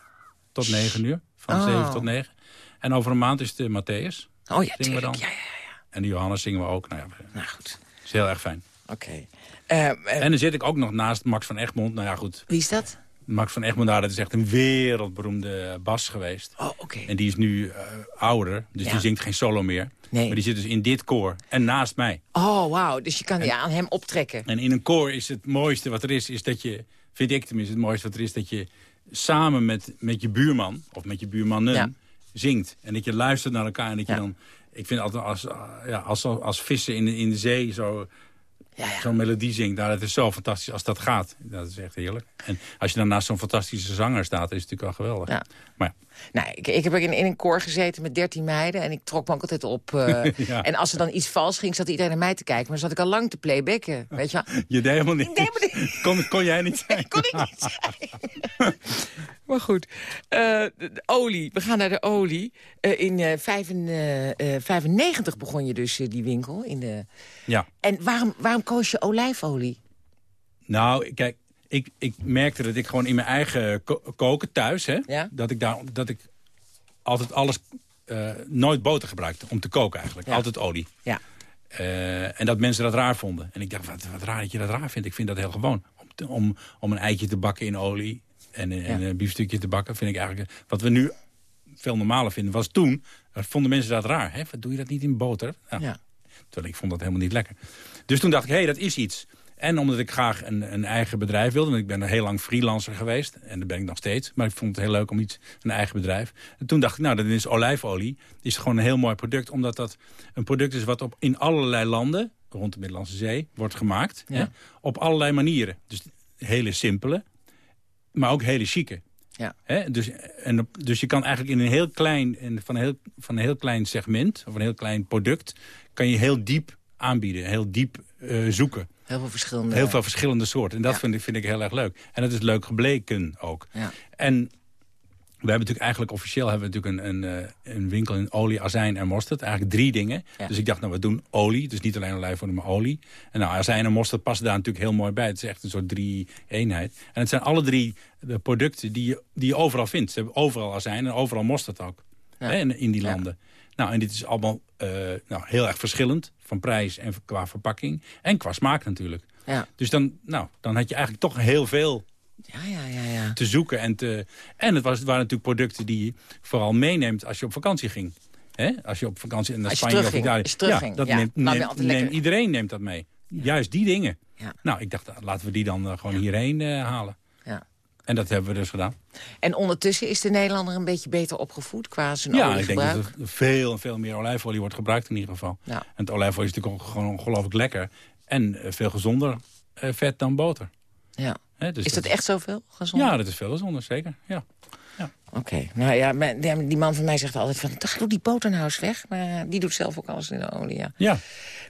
Tot negen uur. Van Oh. zeven tot negen. En over een maand is de Matthäus. Oh ja, Zingen we dan. Ja, ja, ja. En de Johannes zingen we ook. Nou ja, Nou goed. is heel erg fijn. Oké. Eh, eh, En dan zit ik ook nog naast Max van Egmond. Nou ja, goed. wie is dat? Max van Egmond, daar, dat is echt een wereldberoemde bas geweest. Oh, oké. En die is nu eh, ouder, dus Ja. die zingt geen solo meer. Nee. Maar die zit dus in dit koor en naast mij. Oh, wauw. Dus je kan je aan hem optrekken. En in een koor is het mooiste wat er is, is dat je... vind ik tenminste het mooiste wat er is... dat je samen met, met je buurman, of met je buurmannen, Ja. zingt. En dat je luistert naar elkaar en dat je Ja. dan... Ik vind altijd als, ah, ja, als, als vissen in de, in de zee zo, Ja, ja. zo'n melodie zingt. Nou, dat is zo fantastisch als dat gaat. Dat is echt heerlijk. En als je dan naast zo'n fantastische zanger staat, is het natuurlijk wel geweldig. Ja. Maar ja, Nou, ik, ik heb ook in, in een koor gezeten met 13 meiden. En ik trok me ook altijd op. eh, (laughs) Ja. En als er dan iets vals ging, zat iedereen naar mij te kijken. Maar dan zat ik al lang te playbacken. Weet je wel? (laughs) je deed helemaal niet. Kon, kon jij niet zijn? (laughs) kon ik niet zijn. maar goed. Eh, de, de olie. We gaan naar de olie. Eh, in eh 95 begon je dus die winkel. In de... Ja. En waarom, waarom koos je olijfolie? Nou, kijk, ik, ik merkte dat ik gewoon in mijn eigen ko- koken thuis... Hè, Ja. dat, ik daar, dat ik altijd alles... eh, nooit boter gebruikte om te koken eigenlijk. Ja. Altijd olie. Ja. Eh, en dat mensen dat raar vonden. En ik dacht, wat, wat raar dat je dat raar vindt. Ik vind dat heel gewoon. Om, te- om, om een eitje te bakken in olie en, en een biefstukje te bakken... vind ik eigenlijk... Wat we nu veel normaler vinden, was toen... vonden mensen dat raar. Hè? Wat doe je dat niet in boter? Nou, Ja. Terwijl ik vond dat helemaal niet lekker. Dus toen dacht ik, hé, hey, dat is iets. En omdat ik graag een, een eigen bedrijf wilde... want ik ben er heel lang freelancer geweest... en dat ben ik nog steeds. Maar ik vond het heel leuk om iets, een eigen bedrijf. En toen dacht ik, nou, dat is olijfolie. is gewoon een heel mooi product... omdat dat een product is wat op, in allerlei landen... rond de Middellandse Zee, wordt gemaakt. Ja. Hè, op allerlei manieren. Dus hele simpele, maar ook hele chique. Ja. Hè? Dus, en, dus je kan eigenlijk in een heel klein, in- van, een heel, van een heel klein segment... of een heel klein product... kan je heel diep aanbieden, heel diep eh, zoeken. Heel veel verschillende... Heel veel verschillende soorten. En dat Ja. vind, ik, vind ik heel erg leuk. En dat is leuk gebleken ook. Ja. En we hebben natuurlijk eigenlijk officieel hebben we natuurlijk een, een, eh, een winkel in olie, azijn en mosterd. Eigenlijk drie dingen. Ja. Dus ik dacht, nou we doen olie. Dus niet alleen olijfolie, maar olie. En nou, azijn en mosterd passen daar natuurlijk heel mooi bij. Het is echt een soort drie eenheid. En het zijn alle drie de producten die je, die je overal vindt. Ze hebben overal azijn en overal mosterd ook. Hè, in, in die Ja. landen. Nou, en dit is allemaal eh, nou, heel erg verschillend. Van prijs en qua verpakking. En qua smaak natuurlijk. Ja. Dus dan, nou, dan had je eigenlijk toch heel veel Ja, ja, ja, ja. te zoeken. En, te, en het, was, het waren natuurlijk producten die je vooral meeneemt als je op vakantie ging. Hè? Als je op vakantie naar Spanje of Italië. Ja, dat ja. neemt, neemt- iedereen neemt dat mee. Juist die dingen. Ja. Nou, ik dacht, laten we die dan eh, gewoon hierheen eh, halen. Ja. En dat hebben we dus gedaan. En ondertussen is de Nederlander een beetje beter opgevoed qua zijn ja, ik denk oliegebruik? dat er veel en veel meer olijfolie wordt gebruikt in ieder geval. Ja. En het olijfolie is natuurlijk ook gewoon ongelooflijk lekker. En eh, veel gezonder eh, vet dan boter. Ja. Dus Is dat echt zoveel gezond? Ja, dat is veel gezonder, zeker. Ja. Oké, nou ja, die man van mij zegt altijd van... "Toch, doe die boter nou eens weg. Maar die doet zelf ook alles in de olie, ja. ja.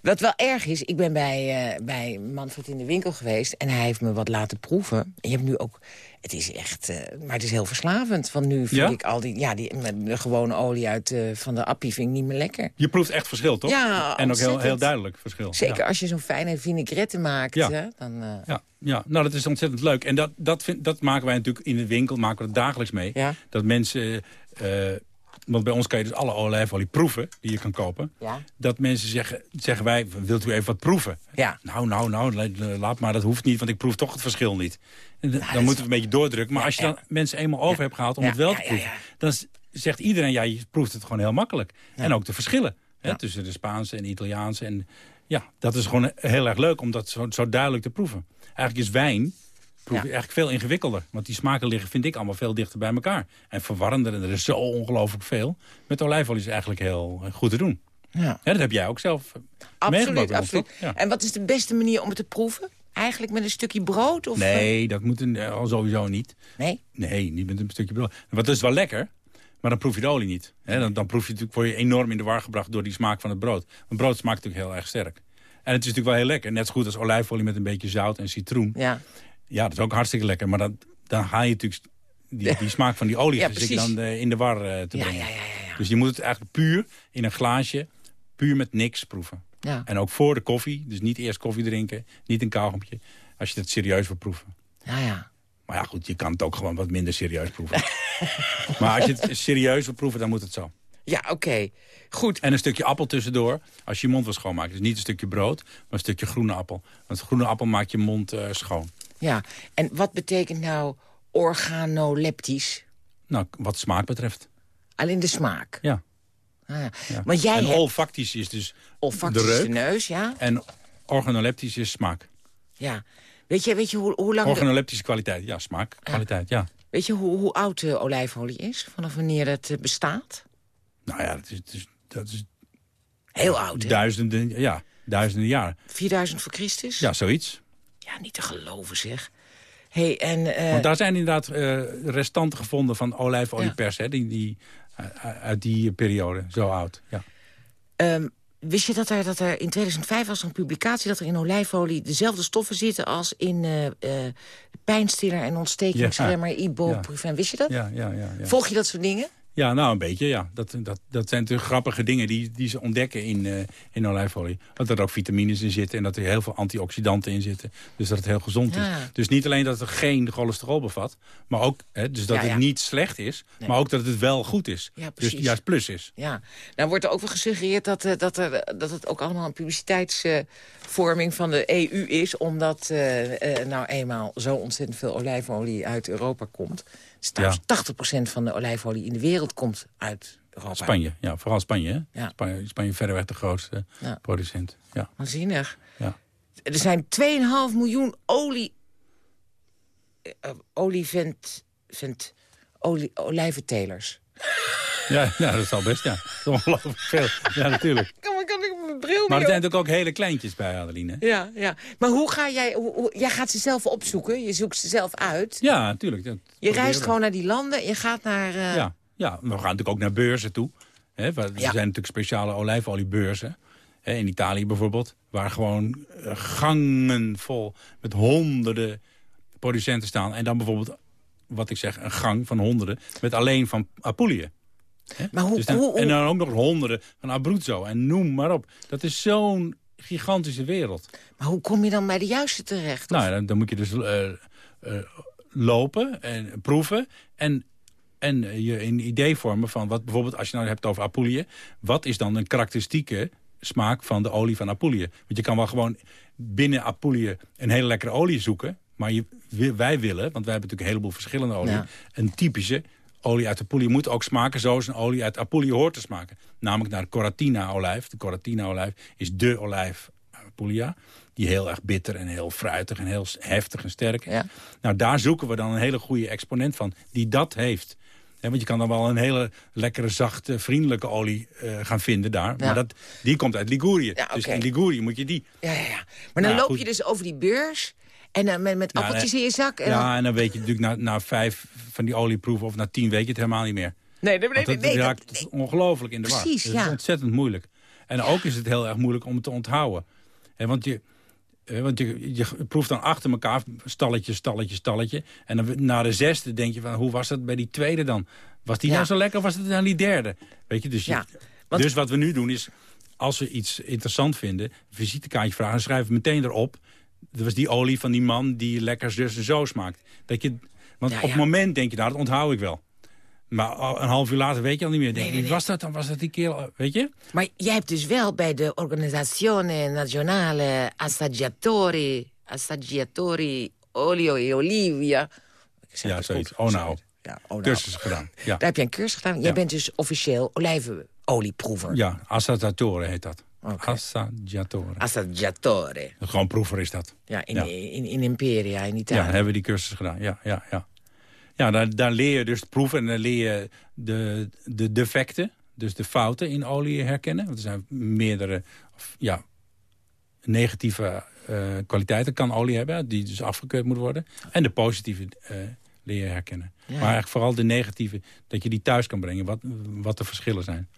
Wat wel erg is, ik ben bij, eh, bij Manfred in de winkel geweest... en hij heeft me wat laten proeven. En je hebt nu ook... Het is echt... eh, maar het is heel verslavend. Want nu vind Ja? ik al die... Ja, die met de gewone olie uit eh, van de appie vind ik niet meer lekker. Je proeft echt verschil, toch? Ja, En ook heel, heel duidelijk verschil. Zeker Ja. als je zo'n fijne vinaigrette maakt, Ja. hè, dan... Ja, ja, nou dat is ontzettend leuk. En dat, dat, vind, dat maken wij natuurlijk in de winkel, maken we het dagelijks mee. Ja. Dat mensen, eh, want bij ons kan je dus alle olijfolie proeven die je kan kopen. Ja. Dat mensen zeggen, zeggen wij, wilt u even wat proeven? Ja. Nou, nou, nou, la- laat maar, dat hoeft niet, want ik proef toch het verschil niet. En dan moeten we een beetje doordrukken. Maar als je dan mensen eenmaal over hebt gehaald om het wel te proeven... dan zegt iedereen, ja, je proeft het gewoon heel makkelijk. En ook de verschillen hè, tussen de Spaanse en de Italiaanse. En ja, dat is gewoon heel erg leuk om dat zo, zo duidelijk te proeven. Eigenlijk is wijn proef je eigenlijk veel ingewikkelder. Want die smaken liggen, vind ik, allemaal veel dichter bij elkaar. En verwarrender, en er is zo ongelooflijk veel. Met olijfolie is eigenlijk heel eh, goed te doen. Ja. Ja, dat heb jij ook zelf eh, Absoluut, absoluut. Ja. En wat is de beste manier om het te proeven? Eigenlijk met een stukje brood? Of, Nee, dat moet een, eh, al sowieso niet. Nee? Nee, niet met een stukje brood. Wat is wel lekker, maar dan proef je de olie niet. Dan, dan proef je natuurlijk, word je enorm in de war gebracht door die smaak van het brood. Want brood smaakt natuurlijk heel erg sterk. En het is natuurlijk wel heel lekker. Net zo goed als olijfolie met een beetje zout en citroen. Ja. Ja, dat is ook hartstikke lekker. Maar dan, dan haal je natuurlijk die, die smaak van die olie Ja, precies. dan eh, in de war eh, te brengen. ja, ja. Dus je moet het eigenlijk puur in een glaasje, puur met niks proeven. En ook voor de koffie, dus niet eerst koffie drinken, niet een kauwgompje. Als je het serieus wil proeven. Ja, ja. Maar ja, goed, je kan het ook gewoon wat minder serieus proeven. (laughs) maar als je het serieus wil proeven, dan moet het zo. Ja, oké. Goed. En een stukje appel tussendoor, als je je mond wil schoonmaken. Dus niet een stukje brood, maar een stukje groene appel. Want groene appel maakt je mond eh, schoon. Ja. En wat betekent nou organoleptisch? Nou, wat smaak betreft. Alleen de smaak. Ja. Ah, ja. ja. Want jij en hebt olfactisch is dus olfactisch de de, reuk. neus, ja? En organoleptisch is smaak. Ja. Weet je, weet je hoe, hoe lang... de- Organoleptische kwaliteit, ja, smaak, kwaliteit, ja. weet je hoe, hoe oud de olijfolie is? Vanaf wanneer het eh, bestaat? Nou ja, dat is, dat is, dat is Heel oud, hè? duizenden, ja, duizenden jaren. 4000 voor Christus? Ja, zoiets. Ja, niet te geloven, zeg. hey, en... eh, Want daar zijn inderdaad eh, restanten gevonden van olijfoliepers, hè, die, die, eh, uit die periode, zo oud. Ja. Ehm, wist je dat er, dat er in 2005 was een publicatie... dat er in olijfolie dezelfde stoffen zitten als in pijnstiller en ontstekingsremmer, ibuprofen. Wist je dat? Ja, ja, ja, ja. Volg je dat soort dingen? Ja, nou een beetje, ja. Dat, dat, dat zijn natuurlijk grappige dingen die, die ze ontdekken in, eh, in olijfolie. Dat er ook vitamines in zitten en dat er heel veel antioxidanten in zitten. Dus dat het heel gezond Ja. is. Dus niet alleen dat het geen cholesterol bevat, maar ook hè, dus dat Ja, ja. het niet slecht is, Nee. maar ook dat het wel goed is. Ja, dus juist plus is. Ja. Nou wordt er ook wel gesuggereerd dat, eh, dat, er, dat het ook allemaal een publiciteitsvorming van de EU is... omdat eh, nou eenmaal zo ontzettend veel olijfolie uit Europa komt. Dus trouwens 80% van de olijfolie in de wereld komt uit Europa. Spanje, ja, vooral Spanje. Hè? Ja. Spanje, Spanje verreweg de grootste Ja. producent. Ja, Waanzinnig. ja. Er zijn 2,5 miljoen olie... eh, olievent... Vent, olie, olijventelers. Ja, ja, dat zal best, ja. Dat is ongelooflijk veel. Ja, natuurlijk. (laughs) Kan, kan ik mijn bril Maar er zijn natuurlijk ook hele kleintjes bij, Adeline. Ja, ja. Maar hoe ga jij... Hoe, hoe- jij gaat ze zelf opzoeken, je zoekt ze zelf uit. Ja, natuurlijk. dat Je reist we. gewoon naar die landen, je gaat naar... eh, Ja, ja, we gaan natuurlijk ook naar beurzen toe. Hè, er Ja. zijn natuurlijk speciale olijfoliebeurzen. Hè, in Italië bijvoorbeeld. Waar gewoon eh, gangen vol met honderden producenten staan. En dan bijvoorbeeld, wat ik zeg, een gang van honderden. Met alleen van Apulië. Hè? Maar hoe- Dus dan- hoe- hoe- En dan ook nog honderden van Abruzzo. En noem maar op. Dat is zo'n gigantische wereld. Maar hoe kom je dan bij de juiste terecht? Nou, dan, dan moet je dus eh, eh, lopen en proeven. En, en eh, je een idee vormen van wat bijvoorbeeld als je nou hebt over Apulië. Wat is dan een karakteristieke smaak van de olie van Apulië? Want je kan wel gewoon binnen Apulië een hele lekkere olie zoeken. Maar je, wi- wij willen, want wij hebben natuurlijk een heleboel verschillende olie. Ja. Een typische olie uit Apulië moet ook smaken zoals een olie uit Apulië hoort te smaken. Namelijk naar Coratina-olijf. De Coratina-olijf is de olijf Apulia. Die heel erg bitter en heel fruitig en heel heftig en sterk is. Ja. Nou, daar zoeken we dan een hele goede exponent van. Die dat heeft. Want je kan dan wel een hele lekkere, zachte, vriendelijke olie eh, gaan vinden daar. Ja. Maar dat, die komt uit Ligurië. Ja, Dus in Ligurië moet je die... Ja, ja, ja. Maar dan Nou, loop goed. je dus over die beurs... en dan met, met Ja, appeltjes in je zak. En ja, dan... en dan weet je natuurlijk na, na vijf van die olieproeven... of na tien weet je het helemaal niet meer. Nee, nee, nee, Want dat dat- raakt nee. ongelooflijk in de war. Precies, Dus ja. Het is ontzettend moeilijk. En ook is het heel erg moeilijk om het te onthouden. Want je, eh, want je, je proeft dan achter elkaar stalletje, stalletje, stalletje. En dan na de zesde denk je van, hoe was dat bij die tweede dan? Was die Ja. nou zo lekker of was het dan die derde? Weet je, dus, je- Ja, want- dus wat we nu doen is, als we iets interessant vinden... visitekaartje vragen, dan schrijven we meteen erop... dat was die olie van die man die lekker zus en zo smaakt. Dat je, want op ja. het moment denk je, nou, dat onthoud ik wel. Maar een half uur later weet je al niet meer. Denk, nee, was dat dan? Was dat die kerel? Weet je? Maar jij hebt dus wel bij de Organizzazione Nazionale Assaggiatori... Assaggiatori Olio e Olivia... Ja, zoiets. Oh nou. Ja, oh nou. Cursus gedaan. Ja, Daar heb je een cursus gedaan. Jij Ja. bent dus officieel olijvenolieproever. ja assaggiatore heet dat. Oké. Assaggiatore. Assaggiatore. Gewoon proever is dat. Ja, in, Ja. In, in Imperia, in Ja, Italië. dan hebben we die cursus gedaan. Ja, ja, ja. Ja, daar, daar leer je dus proeven en dan leer je de, de defecten. dus de fouten in olie herkennen. Want er zijn meerdere of, ja, negatieve eh, kwaliteiten kan olie hebben... die dus afgekeurd moet worden. En de positieve eh leren herkennen. Maar eigenlijk vooral de negatieve, dat je die thuis kan brengen. Wat, wat de verschillen zijn.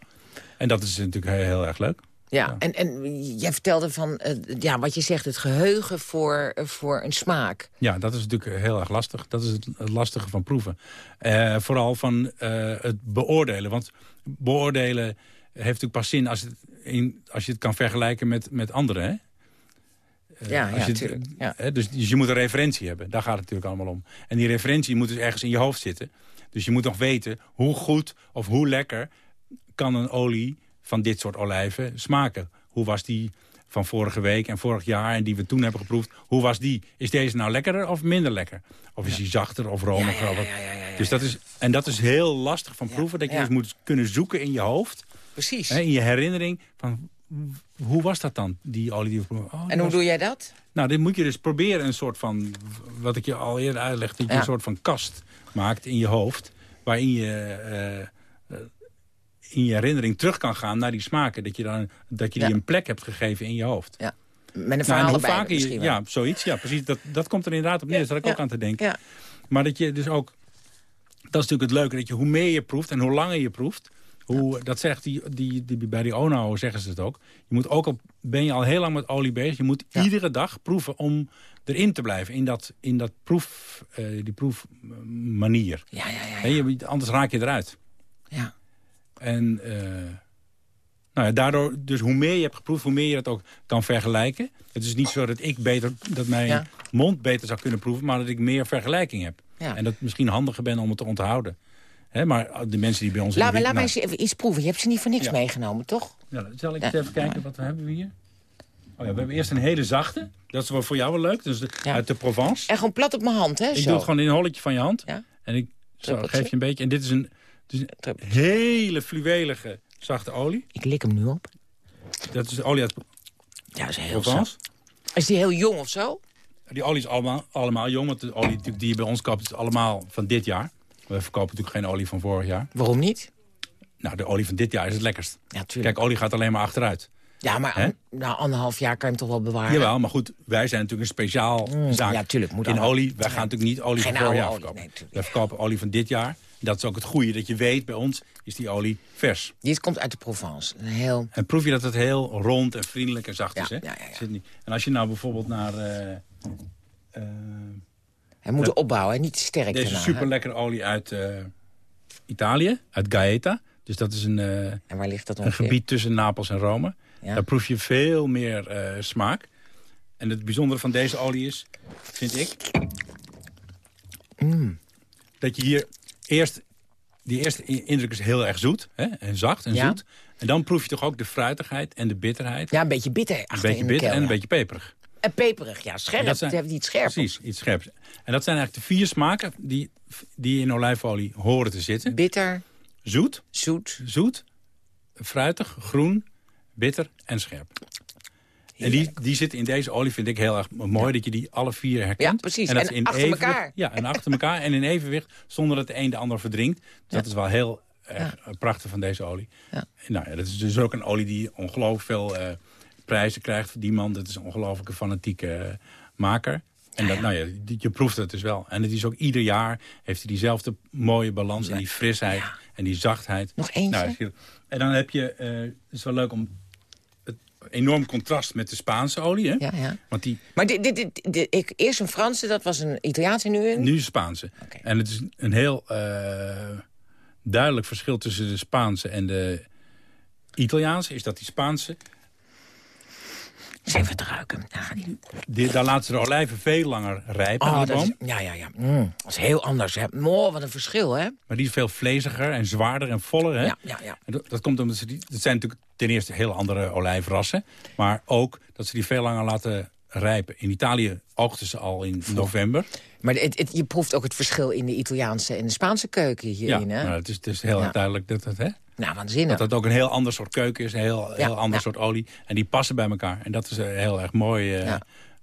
En dat is natuurlijk heel, heel erg leuk. Ja, en, en jij vertelde van, eh, ja, wat je zegt, het geheugen voor, eh, voor een smaak. Ja, dat is natuurlijk heel erg lastig. Dat is het, het lastige van proeven. Eh, vooral van het beoordelen. Want beoordelen heeft natuurlijk pas zin als, het in, als je het kan vergelijken met, met anderen. Hè? Ja, als ja, je tuurlijk, ja. hè, dus, dus je moet een referentie hebben. Daar gaat het natuurlijk allemaal om. En die referentie moet dus ergens in je hoofd zitten. Dus je moet nog weten hoe goed of hoe lekker kan een olie van dit soort olijven smaken. Hoe was die van vorige week en vorig jaar en die we toen hebben geproefd. Hoe was die? Is deze nou lekkerder of minder lekker? Of is die zachter of romiger? Dus dat is, en dat is heel lastig van proeven. Dat je dus moet kunnen zoeken in je hoofd. Precies. Hè, in je herinnering. Van, hoe was dat dan, die olie die we proeven? Oh, en hoe was- doe jij dat? nou, dit moet je dus proberen een soort van... wat ik je al eerder uitlegde... dat je een soort van kast maakt in je hoofd... waarin je eh, eh, in je herinnering terug kan gaan naar die smaken. Dat je, dan, dat je die Ja. een plek hebt gegeven in je hoofd. Ja. Met een Nou, verhaal je, wel. ja, zoiets. Ja, precies. Dat, dat komt er inderdaad op neer. Daar zat ik ook aan te denken. Ja. Maar dat je dus ook... Dat is natuurlijk het leuke. Dat je hoe meer je proeft en hoe langer je proeft... Hoe, dat zegt die, die, die, bij die ONO zeggen ze het ook. Je moet ook al, ben je al heel lang met olie bezig. Je moet iedere dag proeven om erin te blijven. In, dat, in dat proef, eh, die proefmanier. Ja, ja, ja. Je- anders raak je eruit. ja. En eh, nou ja, daardoor, dus hoe meer je hebt geproefd, hoe meer je het ook kan vergelijken. Het is niet zo dat ik beter, dat mijn Ja. mond beter zou kunnen proeven, maar dat ik meer vergelijking heb. Ja. En dat het misschien handiger ben om het te onthouden. Hè, maar de mensen die bij ons... in Laat, de laat mij eens even iets proeven. Je hebt ze niet voor niks Ja. meegenomen, toch? nou, ja, zal ik eens even kijken, wat hebben we hier? Oh ja, we hebben eerst een hele zachte. Dat is wel voor jou wel leuk. Dus de, Ja. uit de Provence. En gewoon plat op mijn hand, hè? Ik zo. doe het gewoon in een holletje van je hand. Ja. En ik zo, geef je een beetje. En dit is een, is een hele fluwelige zachte olie. Ik lik hem nu op. Dat is de olie uit Ja, is heel zacht. Is die heel jong of zo? Die olie is allemaal, allemaal jong. Want de olie die je bij ons koopt is allemaal van dit jaar. We verkopen natuurlijk geen olie van vorig jaar. Waarom niet? Nou, de olie van dit jaar is het lekkerst. Ja. Kijk, olie gaat alleen maar achteruit. ja, maar na anderhalf jaar kan je hem toch wel bewaren? Jawel, maar goed, wij zijn natuurlijk een speciaal zaak. Mm, ja, tuurlijk, moet In olie, wij gaan natuurlijk niet olie van vorig jaar verkopen. nee, wij verkopen olie van dit jaar. Dat is ook het goede, dat je weet, bij ons is die olie vers. Dit komt uit de Provence. Een heel... En proef je dat het heel rond en vriendelijk en zacht Ja, is. Hè? ja, ja, niet. En als je nou bijvoorbeeld naar eh, eh, Hij moet opbouwen, hè? niet te sterk deze daarna, hè? super lekkere olie uit eh, Italië, uit Gaeta. Dus dat is een, eh, En waar ligt dat een gebied tussen Napels en Rome. Daar proef je veel meer eh, smaak. En het bijzondere van deze olie is, vind ik... Mm. dat je hier eerst... Die eerste indruk is heel erg zoet hè? en zacht en Ja. zoet. En dan proef je toch ook de fruitigheid en de bitterheid. Ja, een beetje bitter een beetje bitter en een beetje peperig. En peperig, ja. Scherp. Dat zijn- heeft iets scherps. Precies, iets scherps. En dat zijn eigenlijk de vier smaken die, die in olijfolie horen te zitten. Bitter, Zoet, zoet. zoet, fruitig, groen, bitter en scherp. En die, die zitten in deze olie, vind ik heel erg mooi, dat je die alle vier herkent. Ja, precies. dat En ze in achter elkaar. Ja, en achter elkaar en in evenwicht, zonder dat de een de ander verdrinkt. Dus Dat is wel heel erg eh, prachtig van deze olie. Ja. Nou ja, dat is dus ook een olie die ongelooflijk veel eh, prijzen krijgt. Die man, dat is een ongelooflijke fanatieke eh, maker. En dat, nou ja, je proeft het dus wel. En het is ook ieder jaar heeft hij diezelfde mooie balans en die frisheid en die zachtheid. Nog eentje? Nou, en dan heb je, het is wel leuk om enorm contrast met de Spaanse olie. Hè? Ja, ja. Want die, Maar dit, dit, dit, dit- ik, eerst een Franse, dat was een Italiaanse nu een... nu is Spaanse. Oké. En het is een heel eh, duidelijk verschil tussen de Spaanse en de Italiaanse. Is dat die Spaanse, Eens even te ruiken. Ja, die- die, daar laten ze de olijven veel langer rijpen Oh, dat is, ja, ja, ja. Mm, dat is heel anders. Hè. Oh, wat een verschil, hè? Maar die is veel vleesiger en zwaarder en voller. Hè? Ja, ja, ja. En dat, dat komt omdat ze die... Dat zijn natuurlijk ten eerste heel andere olijfrassen. Maar ook dat ze die veel langer laten rijpen. In Italië oogsten ze al in november. Maar het, het- je proeft ook het verschil in de Italiaanse en de Spaanse keuken Ja, hierin, hè? maar het is, het is heel Ja. duidelijk dat het... Hè? Nou, waanzinnig. Dat dat ook een heel ander soort keuken is, een heel, heel ander ja. soort olie. En die passen bij elkaar. En dat is een heel erg mooi, eh,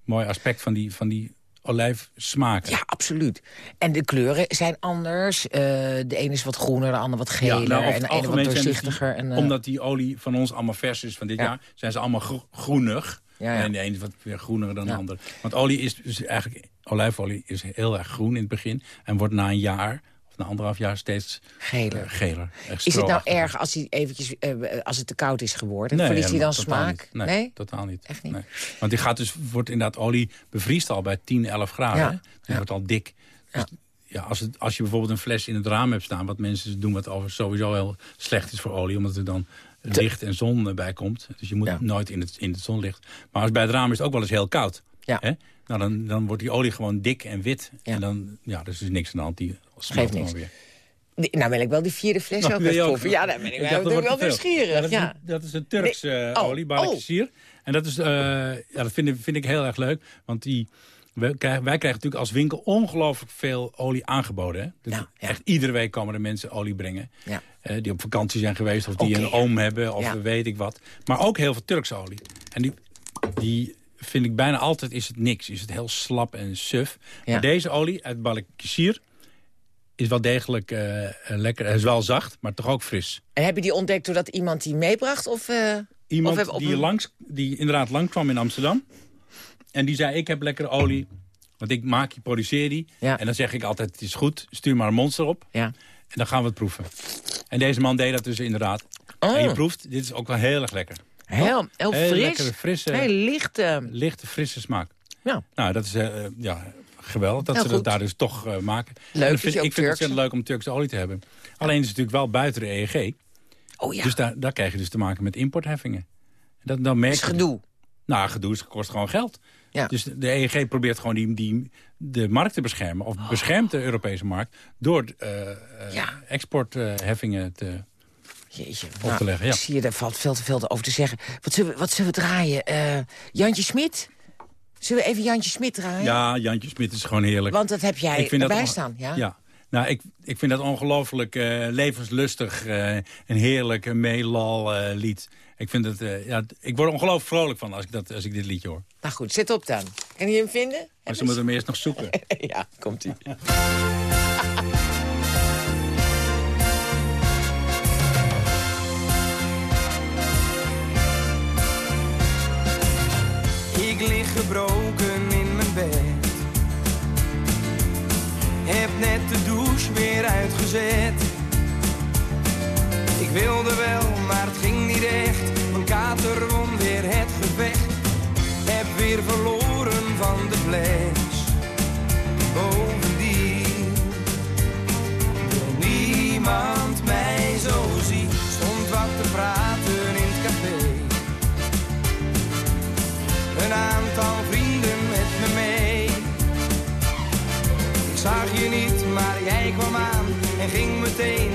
mooi aspect van die, van die olijfsmaken. Ja, absoluut. En de kleuren zijn anders. Eh, de ene is wat groener, de andere wat geler. nou, over en het de ene wat doorzichtiger. die- en, eh, Omdat die olie van ons allemaal vers is van dit Ja. jaar... zijn ze allemaal gro- groenig. Ja. En de ene is wat weer groener dan de Ja. andere. Want olie is dus eigenlijk... Olijfolie is heel erg groen in het begin. En wordt na een jaar, na anderhalf jaar, steeds Geler. eh, geler. Echt Is het nou erg als, hij eventjes, eh, als het te koud is geworden? Nee, Verliest hij dan smaak? niet. Nee, totaal niet. Echt niet? Nee. Want die gaat dus, wordt inderdaad olie bevriest al bij 10, 11 graden. Ja. hè? Die wordt al dik. Dus, ja, als, het, als je bijvoorbeeld een fles in het raam hebt staan... wat mensen doen wat over sowieso heel slecht is voor olie... omdat er dan licht en zon bij komt. Dus je moet Ja. nooit in het, in het zonlicht. Maar als bij het raam is het ook wel eens heel koud. Ja. Hè? Nou, dan, dan wordt die olie gewoon dik en wit. Ja. En dan, ja, dus er is niks aan de hand. Die Geeft niks. Die- Nou wil ik wel die vierde fles Nou, ook wil je even ook? proeven. Ja, dan ben ik dacht, wel, dat ben ik wel veel. nieuwsgierig. Ja, dat, is Ja. een, dat is een Turks Nee. eh, Oh, olie, balikesier. En dat, is, eh, ja, dat vind, ik- vind ik heel erg leuk. Want die, wij, krijgen, wij krijgen natuurlijk als winkel ongelooflijk veel olie aangeboden. Hè? Dus ja. Echt iedere week komen er mensen olie brengen. Ja. eh, die op vakantie zijn geweest of die een oom hebben of Ja. weet ik wat. Maar ook heel veel Turkse olie. En die, die vind ik bijna altijd is het niks. Is het heel slap en suf. Ja. Maar deze olie uit Balikesir is wel degelijk eh, lekker. Hij is wel zacht, maar toch ook fris. En heb je die ontdekt doordat iemand die meebracht? Of, eh, Iemand of die, een- langs, die inderdaad lang kwam in Amsterdam. En die zei, ik heb lekkere olie. Want ik maak die, produceer die. Ja. En dan zeg ik altijd, het is goed, stuur maar een monster op. Ja. En dan gaan we het proeven. En deze man deed dat dus inderdaad. Oh. En je proeft, dit is ook wel heel erg lekker. Heel, heel Heel fris. lekkere, frisse- Heel licht. eh, Lichte, frisse smaak. ja. Nou, dat is eh, ja, geweldig dat Heel ze dat daar dus toch eh, maken. Leuk dat vind, ik vind het ontzettend leuk om Turkse olie te hebben. Alleen is het natuurlijk wel buiten de EEG. Oh ja, Dus daar, daar krijg je dus te maken met importheffingen. Dat, dan merk is je- gedoe. Nou, gedoe is- kost gewoon geld. Ja. Dus de EEG probeert gewoon die, die, de markt te beschermen. Of beschermt de Europese markt door eh, eh, Ja. exportheffingen te... Jeetje. Op te leggen, ja. Ik zie je, daar valt veel te veel over te zeggen. Wat zullen we, wat zullen we draaien? Jantje Smit? Zullen we even Jantje Smit draaien? Ja, Jantje Smit is gewoon heerlijk. Want dat heb jij Ik vind erbij staan. Ja? Ja. Nou, ik, ik vind dat ongelooflijk eh, levenslustig. eh een heerlijk meelal eh, lied. Ik, vind het, ja, ik word er ongelooflijk vrolijk van als ik, dat, als ik dit liedje hoor. Nou goed, zet op dan. Kan je hem vinden? Maar ze moeten hem eerst nog zoeken. (laughs) ja, komt-ie. (laughs) gebroken in mijn bed. Heb net de douche weer uitgezet. Ik wilde wel, maar het ging niet echt. Mijn kater won weer het gevecht. Heb weer verloren van de fles. Bovendien wil niemand Een aantal vrienden met me mee. Ik zag je niet, maar jij kwam aan en ging meteen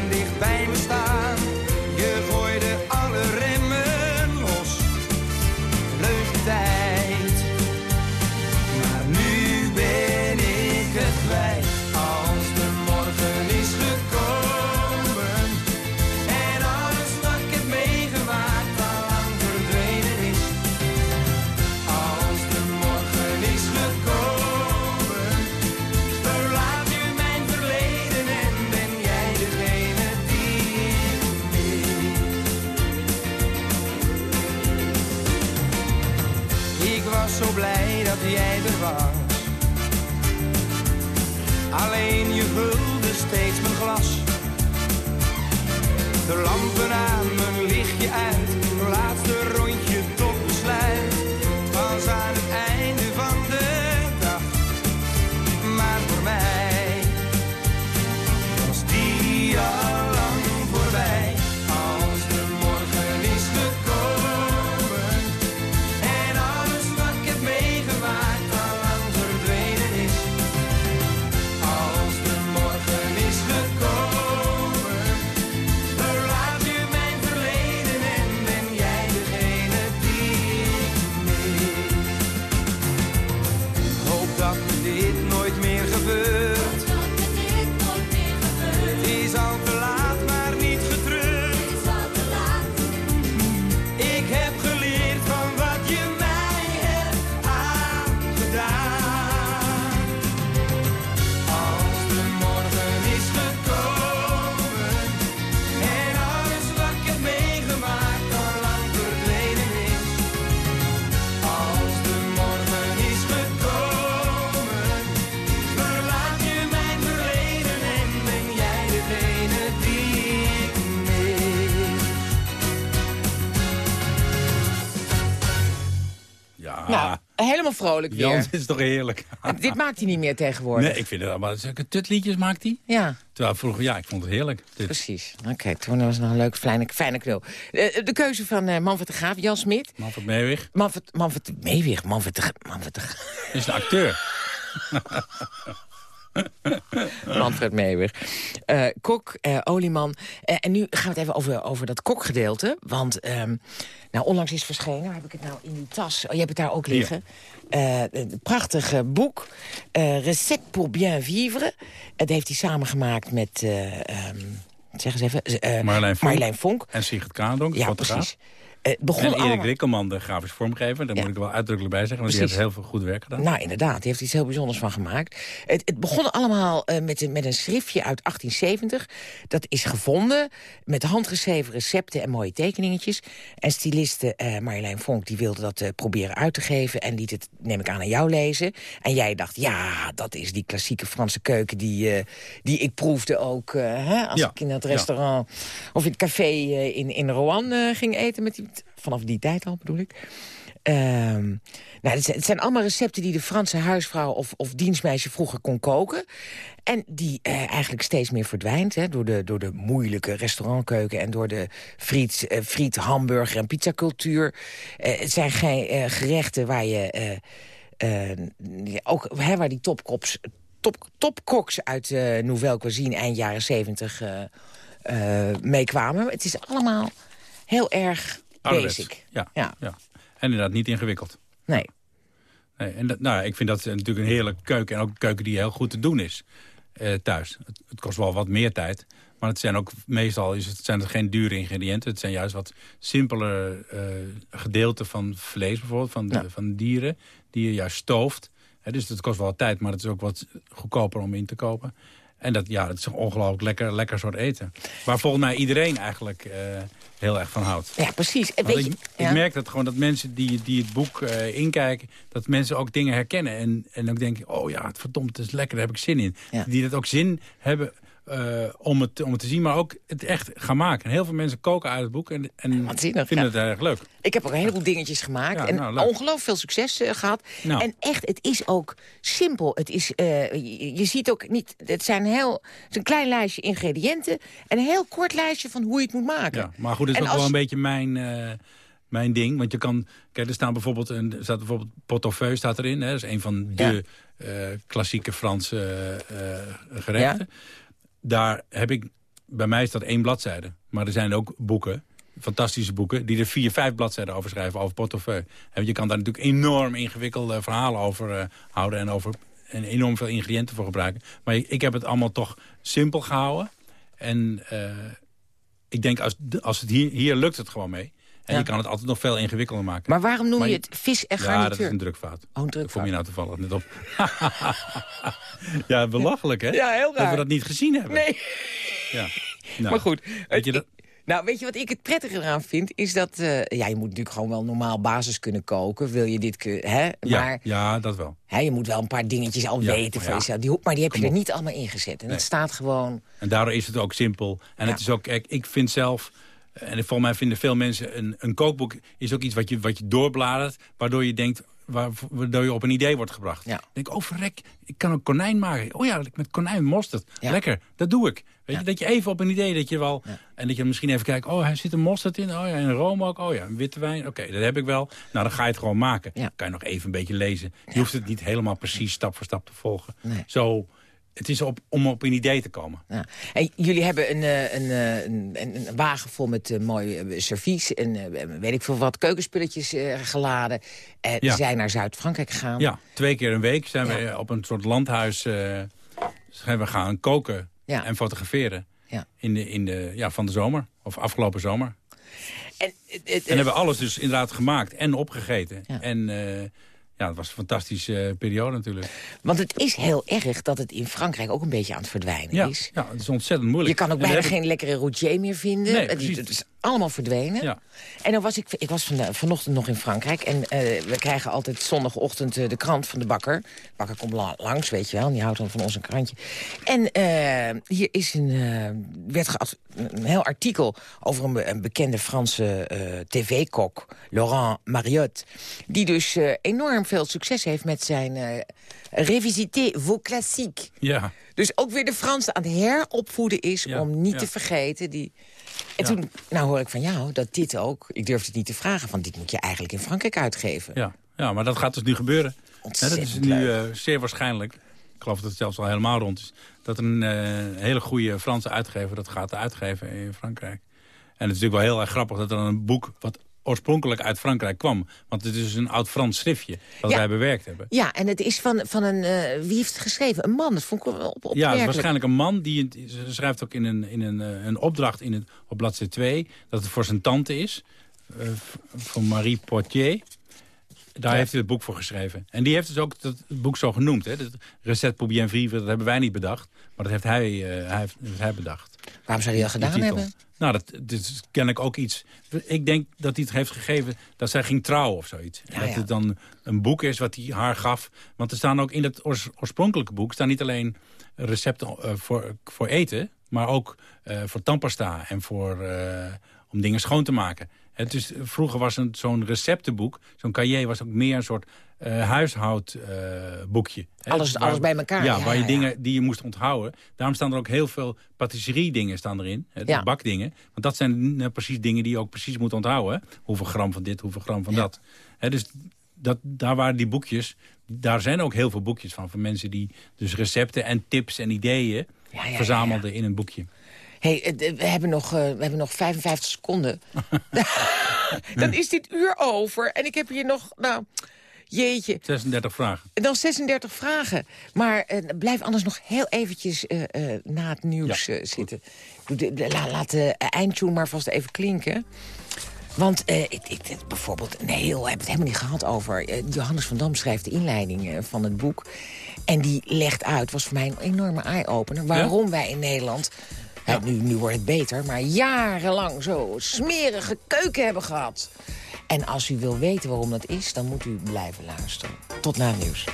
helemaal vrolijk weer. Jans is toch heerlijk. (laughs) Dit maakt hij niet meer tegenwoordig. Nee, ik vind het allemaal... Tutliedjes maakt hij. Ja, Terwijl vroeger, ja, ik vond het heerlijk. Dit. precies. Oké, toen was het nog een leuke, fijne, fijne knul. Eh, de keuze van eh, Manfred de Graaf, Jan Smit. Manfred Meewig Manfred, Manfred Meewig, Manfred de, Manfred de, is een acteur. (laughs) (laughs) Manfred Meewig. Eh, kok, eh, olieman. Eh, en nu gaan we het even over, over dat kokgedeelte. Want ehm, nou, onlangs is verschenen, waar heb ik het nou in die tas? Oh, je hebt het daar ook liggen. Eh, een prachtig boek. Recept pour bien vivre. Het heeft hij samengemaakt met... ehm, zeg eens even. Marjolein Vonk. En Sigrid Kaandonk, Ja, precies. Het begon En Erik allemaal- Rikkelman, de grafisch vormgever. Daar Ja. moet ik er wel uitdrukkelijk bij zeggen. Want die heeft heel veel goed werk gedaan. Nou, inderdaad. Die heeft iets heel bijzonders van gemaakt. Het, het begon allemaal eh, met, een, met een schriftje uit 1870. Dat is gevonden met handgeschreven recepten en mooie tekeningetjes. En styliste eh, Marjolein Vonk die wilde dat eh, proberen uit te geven... en liet het, neem ik aan, aan jou lezen. En jij dacht, ja, dat is die klassieke Franse keuken... die, eh, die ik proefde ook eh, hè, als Ja, ik in het ja. restaurant... of in het café eh, in, in Rouen eh, ging eten. Met die, vanaf die tijd al, bedoel ik. Ehm, nou, het, zijn, allemaal recepten die de Franse huisvrouw of, of dienstmeisje vroeger kon koken. En die eh, eigenlijk steeds meer verdwijnt hè, door, de, door de moeilijke restaurantkeuken... en door de friet, eh, friet hamburger en pizzacultuur. Eh, het zijn geen gerechten waar je... ook hè, waar die topkops, top, topkoks uit Nouvelle Cuisine eind jaren zeventig mee kwamen. Het is allemaal heel erg Ouderwets. basic. Ja, Ja. ja. En inderdaad niet ingewikkeld. Nee. Nee, en dat, nou, ik vind dat natuurlijk een heerlijke keuken. En ook een keuken die heel goed te doen is eh, thuis. Het, het kost wel wat meer tijd. Maar het zijn ook meestal is het, zijn het geen dure ingrediënten. Het zijn juist wat simpele eh, gedeelten van vlees bijvoorbeeld. Van, de, Ja. van dieren die je juist stooft. Dus het kost wel tijd. Maar het is ook wat goedkoper om in te kopen. En dat, ja, dat is een ongelooflijk lekker, lekker soort eten. Waar volgens mij iedereen eigenlijk eh, heel erg van houdt. Ja, precies. Weet ik, je, ik ja. merk dat gewoon dat mensen die, die het boek eh, inkijken... dat mensen ook dingen herkennen. En, en ook denken, oh ja, het verdomd, het is lekker, daar heb ik zin in. Ja. Die dat ook zin hebben eh, om, het, om het te zien, maar ook het echt gaan maken. En heel veel mensen koken uit het boek en, en Waanzinnig, vinden ja. het erg leuk. Ik heb ook een heleboel dingetjes gemaakt. Ja, en nou, ongelooflijk veel succes eh, gehad. Nou. En echt, het is ook simpel. Het is, eh, je, je ziet ook niet... Het, zijn heel, het is een klein lijstje ingrediënten... en een heel kort lijstje van hoe je het moet maken. Ja, maar goed, dat is ook als- wel een beetje mijn, mijn ding. Want je kan, kijk, er staan bijvoorbeeld, een, staat bijvoorbeeld feu staat erin. Hè, dat is een van de klassieke Franse gerechten. Daar heb ik, bij mij staat één bladzijde. Maar er zijn ook boeken, fantastische boeken, die er vier, vijf bladzijden over schrijven, over. En je kan daar natuurlijk enorm ingewikkelde verhalen over eh, houden en over en enorm veel ingrediënten voor gebruiken. Maar ik, ik heb het allemaal toch simpel gehouden. En eh, ik denk, als, als het hier, hier lukt het gewoon mee. En Ja. je kan het altijd nog veel ingewikkelder maken. Maar waarom noem Maar je je- het vis en ja, garnituur? dat is een drukfout. Oh, een Ik drukfout. kom je nou toevallig net op. (laughs) ja, belachelijk, hè? Ja, heel Dat raar. we dat niet gezien hebben. Nee, Ja. (laughs) Nou, maar goed. Weet je dat? Nou, weet je wat ik het prettige eraan vind? Is dat, eh, ja, je moet natuurlijk gewoon wel normaal basis kunnen koken. Wil je dit kunnen, hè? Ja, Maar ja, dat wel. hè, je moet wel een paar dingetjes al Ja, weten van ja. jezelf. Die, maar die heb je er op. niet allemaal ingezet. En Nee. het staat gewoon... En daardoor is het ook simpel. En Ja. het is ook, ik vind zelf... En volgens mij vinden veel mensen een, een kookboek is ook iets wat je, wat je doorbladert. Waardoor je denkt, waar- waardoor je op een idee wordt gebracht. Ja. Ik denk, oh verrek, ik kan een konijn maken. Oh ja, met konijn mosterd. Ja. Lekker, dat doe ik. Weet Ja. je, dat je even op een idee, dat je wel... En dat je misschien even kijkt, oh, hij zit een mosterd in. Oh ja, en room ook. Oh ja, een witte wijn. Oké, dat heb ik wel. Nou, dan ga je het gewoon maken. Ja. kan je nog even een beetje lezen. Je hoeft het niet helemaal precies stap voor stap te volgen. Nee. Zo, het is op, om op een idee te komen. Ja. En jullie hebben een, eh, een, eh, een, een, wagen vol met eh, mooi servies en weet ik veel wat keukenspulletjes geladen. En Ja. zijn naar Zuid-Frankrijk gegaan. Ja, twee keer een week zijn Ja. we op een soort landhuis zijn we gaan koken en fotograferen. Ja. In de, in de, ja, van de zomer, of afgelopen zomer. En, En hebben we alles dus inderdaad gemaakt en opgegeten. En ja, het was een fantastische eh, periode natuurlijk. Want het is heel erg dat het in Frankrijk ook een beetje aan het verdwijnen Ja, is. ja, het is ontzettend Je moeilijk. kan ook En bijna geen lekkere routier meer vinden. Nee, Het- precies. het is allemaal verdwenen. Ja. En dan was ik, ik was van, vanochtend nog in Frankrijk. En eh, we krijgen altijd zondagochtend eh, de krant van de bakker. De bakker komt la- langs, weet je wel. En die houdt dan van ons een krantje. En eh, hier is een, werd een heel artikel over een, een bekende Franse tv-kok. Laurent Mariotte. Die dus enorm veel succes heeft met zijn... Revisiter vos classiques. Ja, Dus ook weer de Fransen aan het heropvoeden is Ja, om niet ja. te vergeten. Die... En Ja. toen nou hoor ik van jou dat dit ook... Ik durfde het niet te vragen, van dit moet je eigenlijk in Frankrijk uitgeven. ja. ja, maar dat gaat dus nu gebeuren. Hè, dat is nu eh, zeer waarschijnlijk. Ik geloof dat het zelfs al helemaal rond is. Dat een eh, hele goede Franse uitgever dat gaat uitgeven in Frankrijk. En het is natuurlijk wel heel erg grappig dat er dan een boek... wat oorspronkelijk uit Frankrijk kwam. Want het is dus een oud Frans schriftje dat Ja. wij bewerkt hebben. Ja, en het is van, van een... eh, wie heeft het geschreven? Een man, dat vond ik wel op, Ja, het is waarschijnlijk een man die het- ze schrijft ook in een, in een, eh, een opdracht in het, op bladzijde 2... dat het voor zijn tante is, v- voor Marie Poitier. Daar heeft hij het boek voor geschreven. En die heeft dus ook dat het boek zo genoemd. Hè? Dat Recette pour bien vivre, dat hebben wij niet bedacht. Maar dat heeft hij, hij, heeft, dat heeft hij bedacht. Waarom zou hij dat gedaan hebben? Nou, dat, dit is kennelijk ook iets... Ik denk dat hij het heeft gegeven dat zij ging trouwen of zoiets. En dat ja. het dan een boek is wat hij haar gaf. Want er staan ook in het oors- oorspronkelijke boek... staan niet alleen recepten eh, voor, voor eten... maar ook eh, voor tandpasta en voor, eh, om dingen schoon te maken. Het is, vroeger was een- zo'n receptenboek, zo'n cahier... was ook meer een soort eh huishoudboekje. Alles- alles bij elkaar, Ja, ja, waar je ja, dingen die je moest onthouden. Daarom staan er ook heel veel patisserie dingen staan erin. Hè, Ja. bakdingen. Want dat zijn nou precies dingen die je ook precies moet onthouden. hè. Hoeveel gram van dit, hoeveel gram van dat. Hè, dus dat, daar waren die boekjes. Daar zijn ook heel veel boekjes van. Van mensen die dus recepten en tips en ideeën verzamelden in een boekje. Hey, eh, we, hebben nog, eh, we hebben nog 55 seconden. (laughs) Dan is dit uur over. En ik heb hier nog, nou, jeetje... 36 vragen. En dan 36 vragen. Maar eh, blijf anders nog heel eventjes na het nieuws Ja, zitten. Doe de, de- la- laat de eindtune maar vast even klinken. Want ik, ik, bijvoorbeeld een heel, we hebben het helemaal niet gehad over... Johannes van Dam schrijft de inleiding van het boek. En die legt uit, was voor mij een enorme eye-opener... waarom wij in Nederland, nu, nu wordt het beter... maar jarenlang zo smerige keuken hebben gehad. En als u wil weten waarom dat is, dan moet u blijven luisteren. Tot na het nieuws.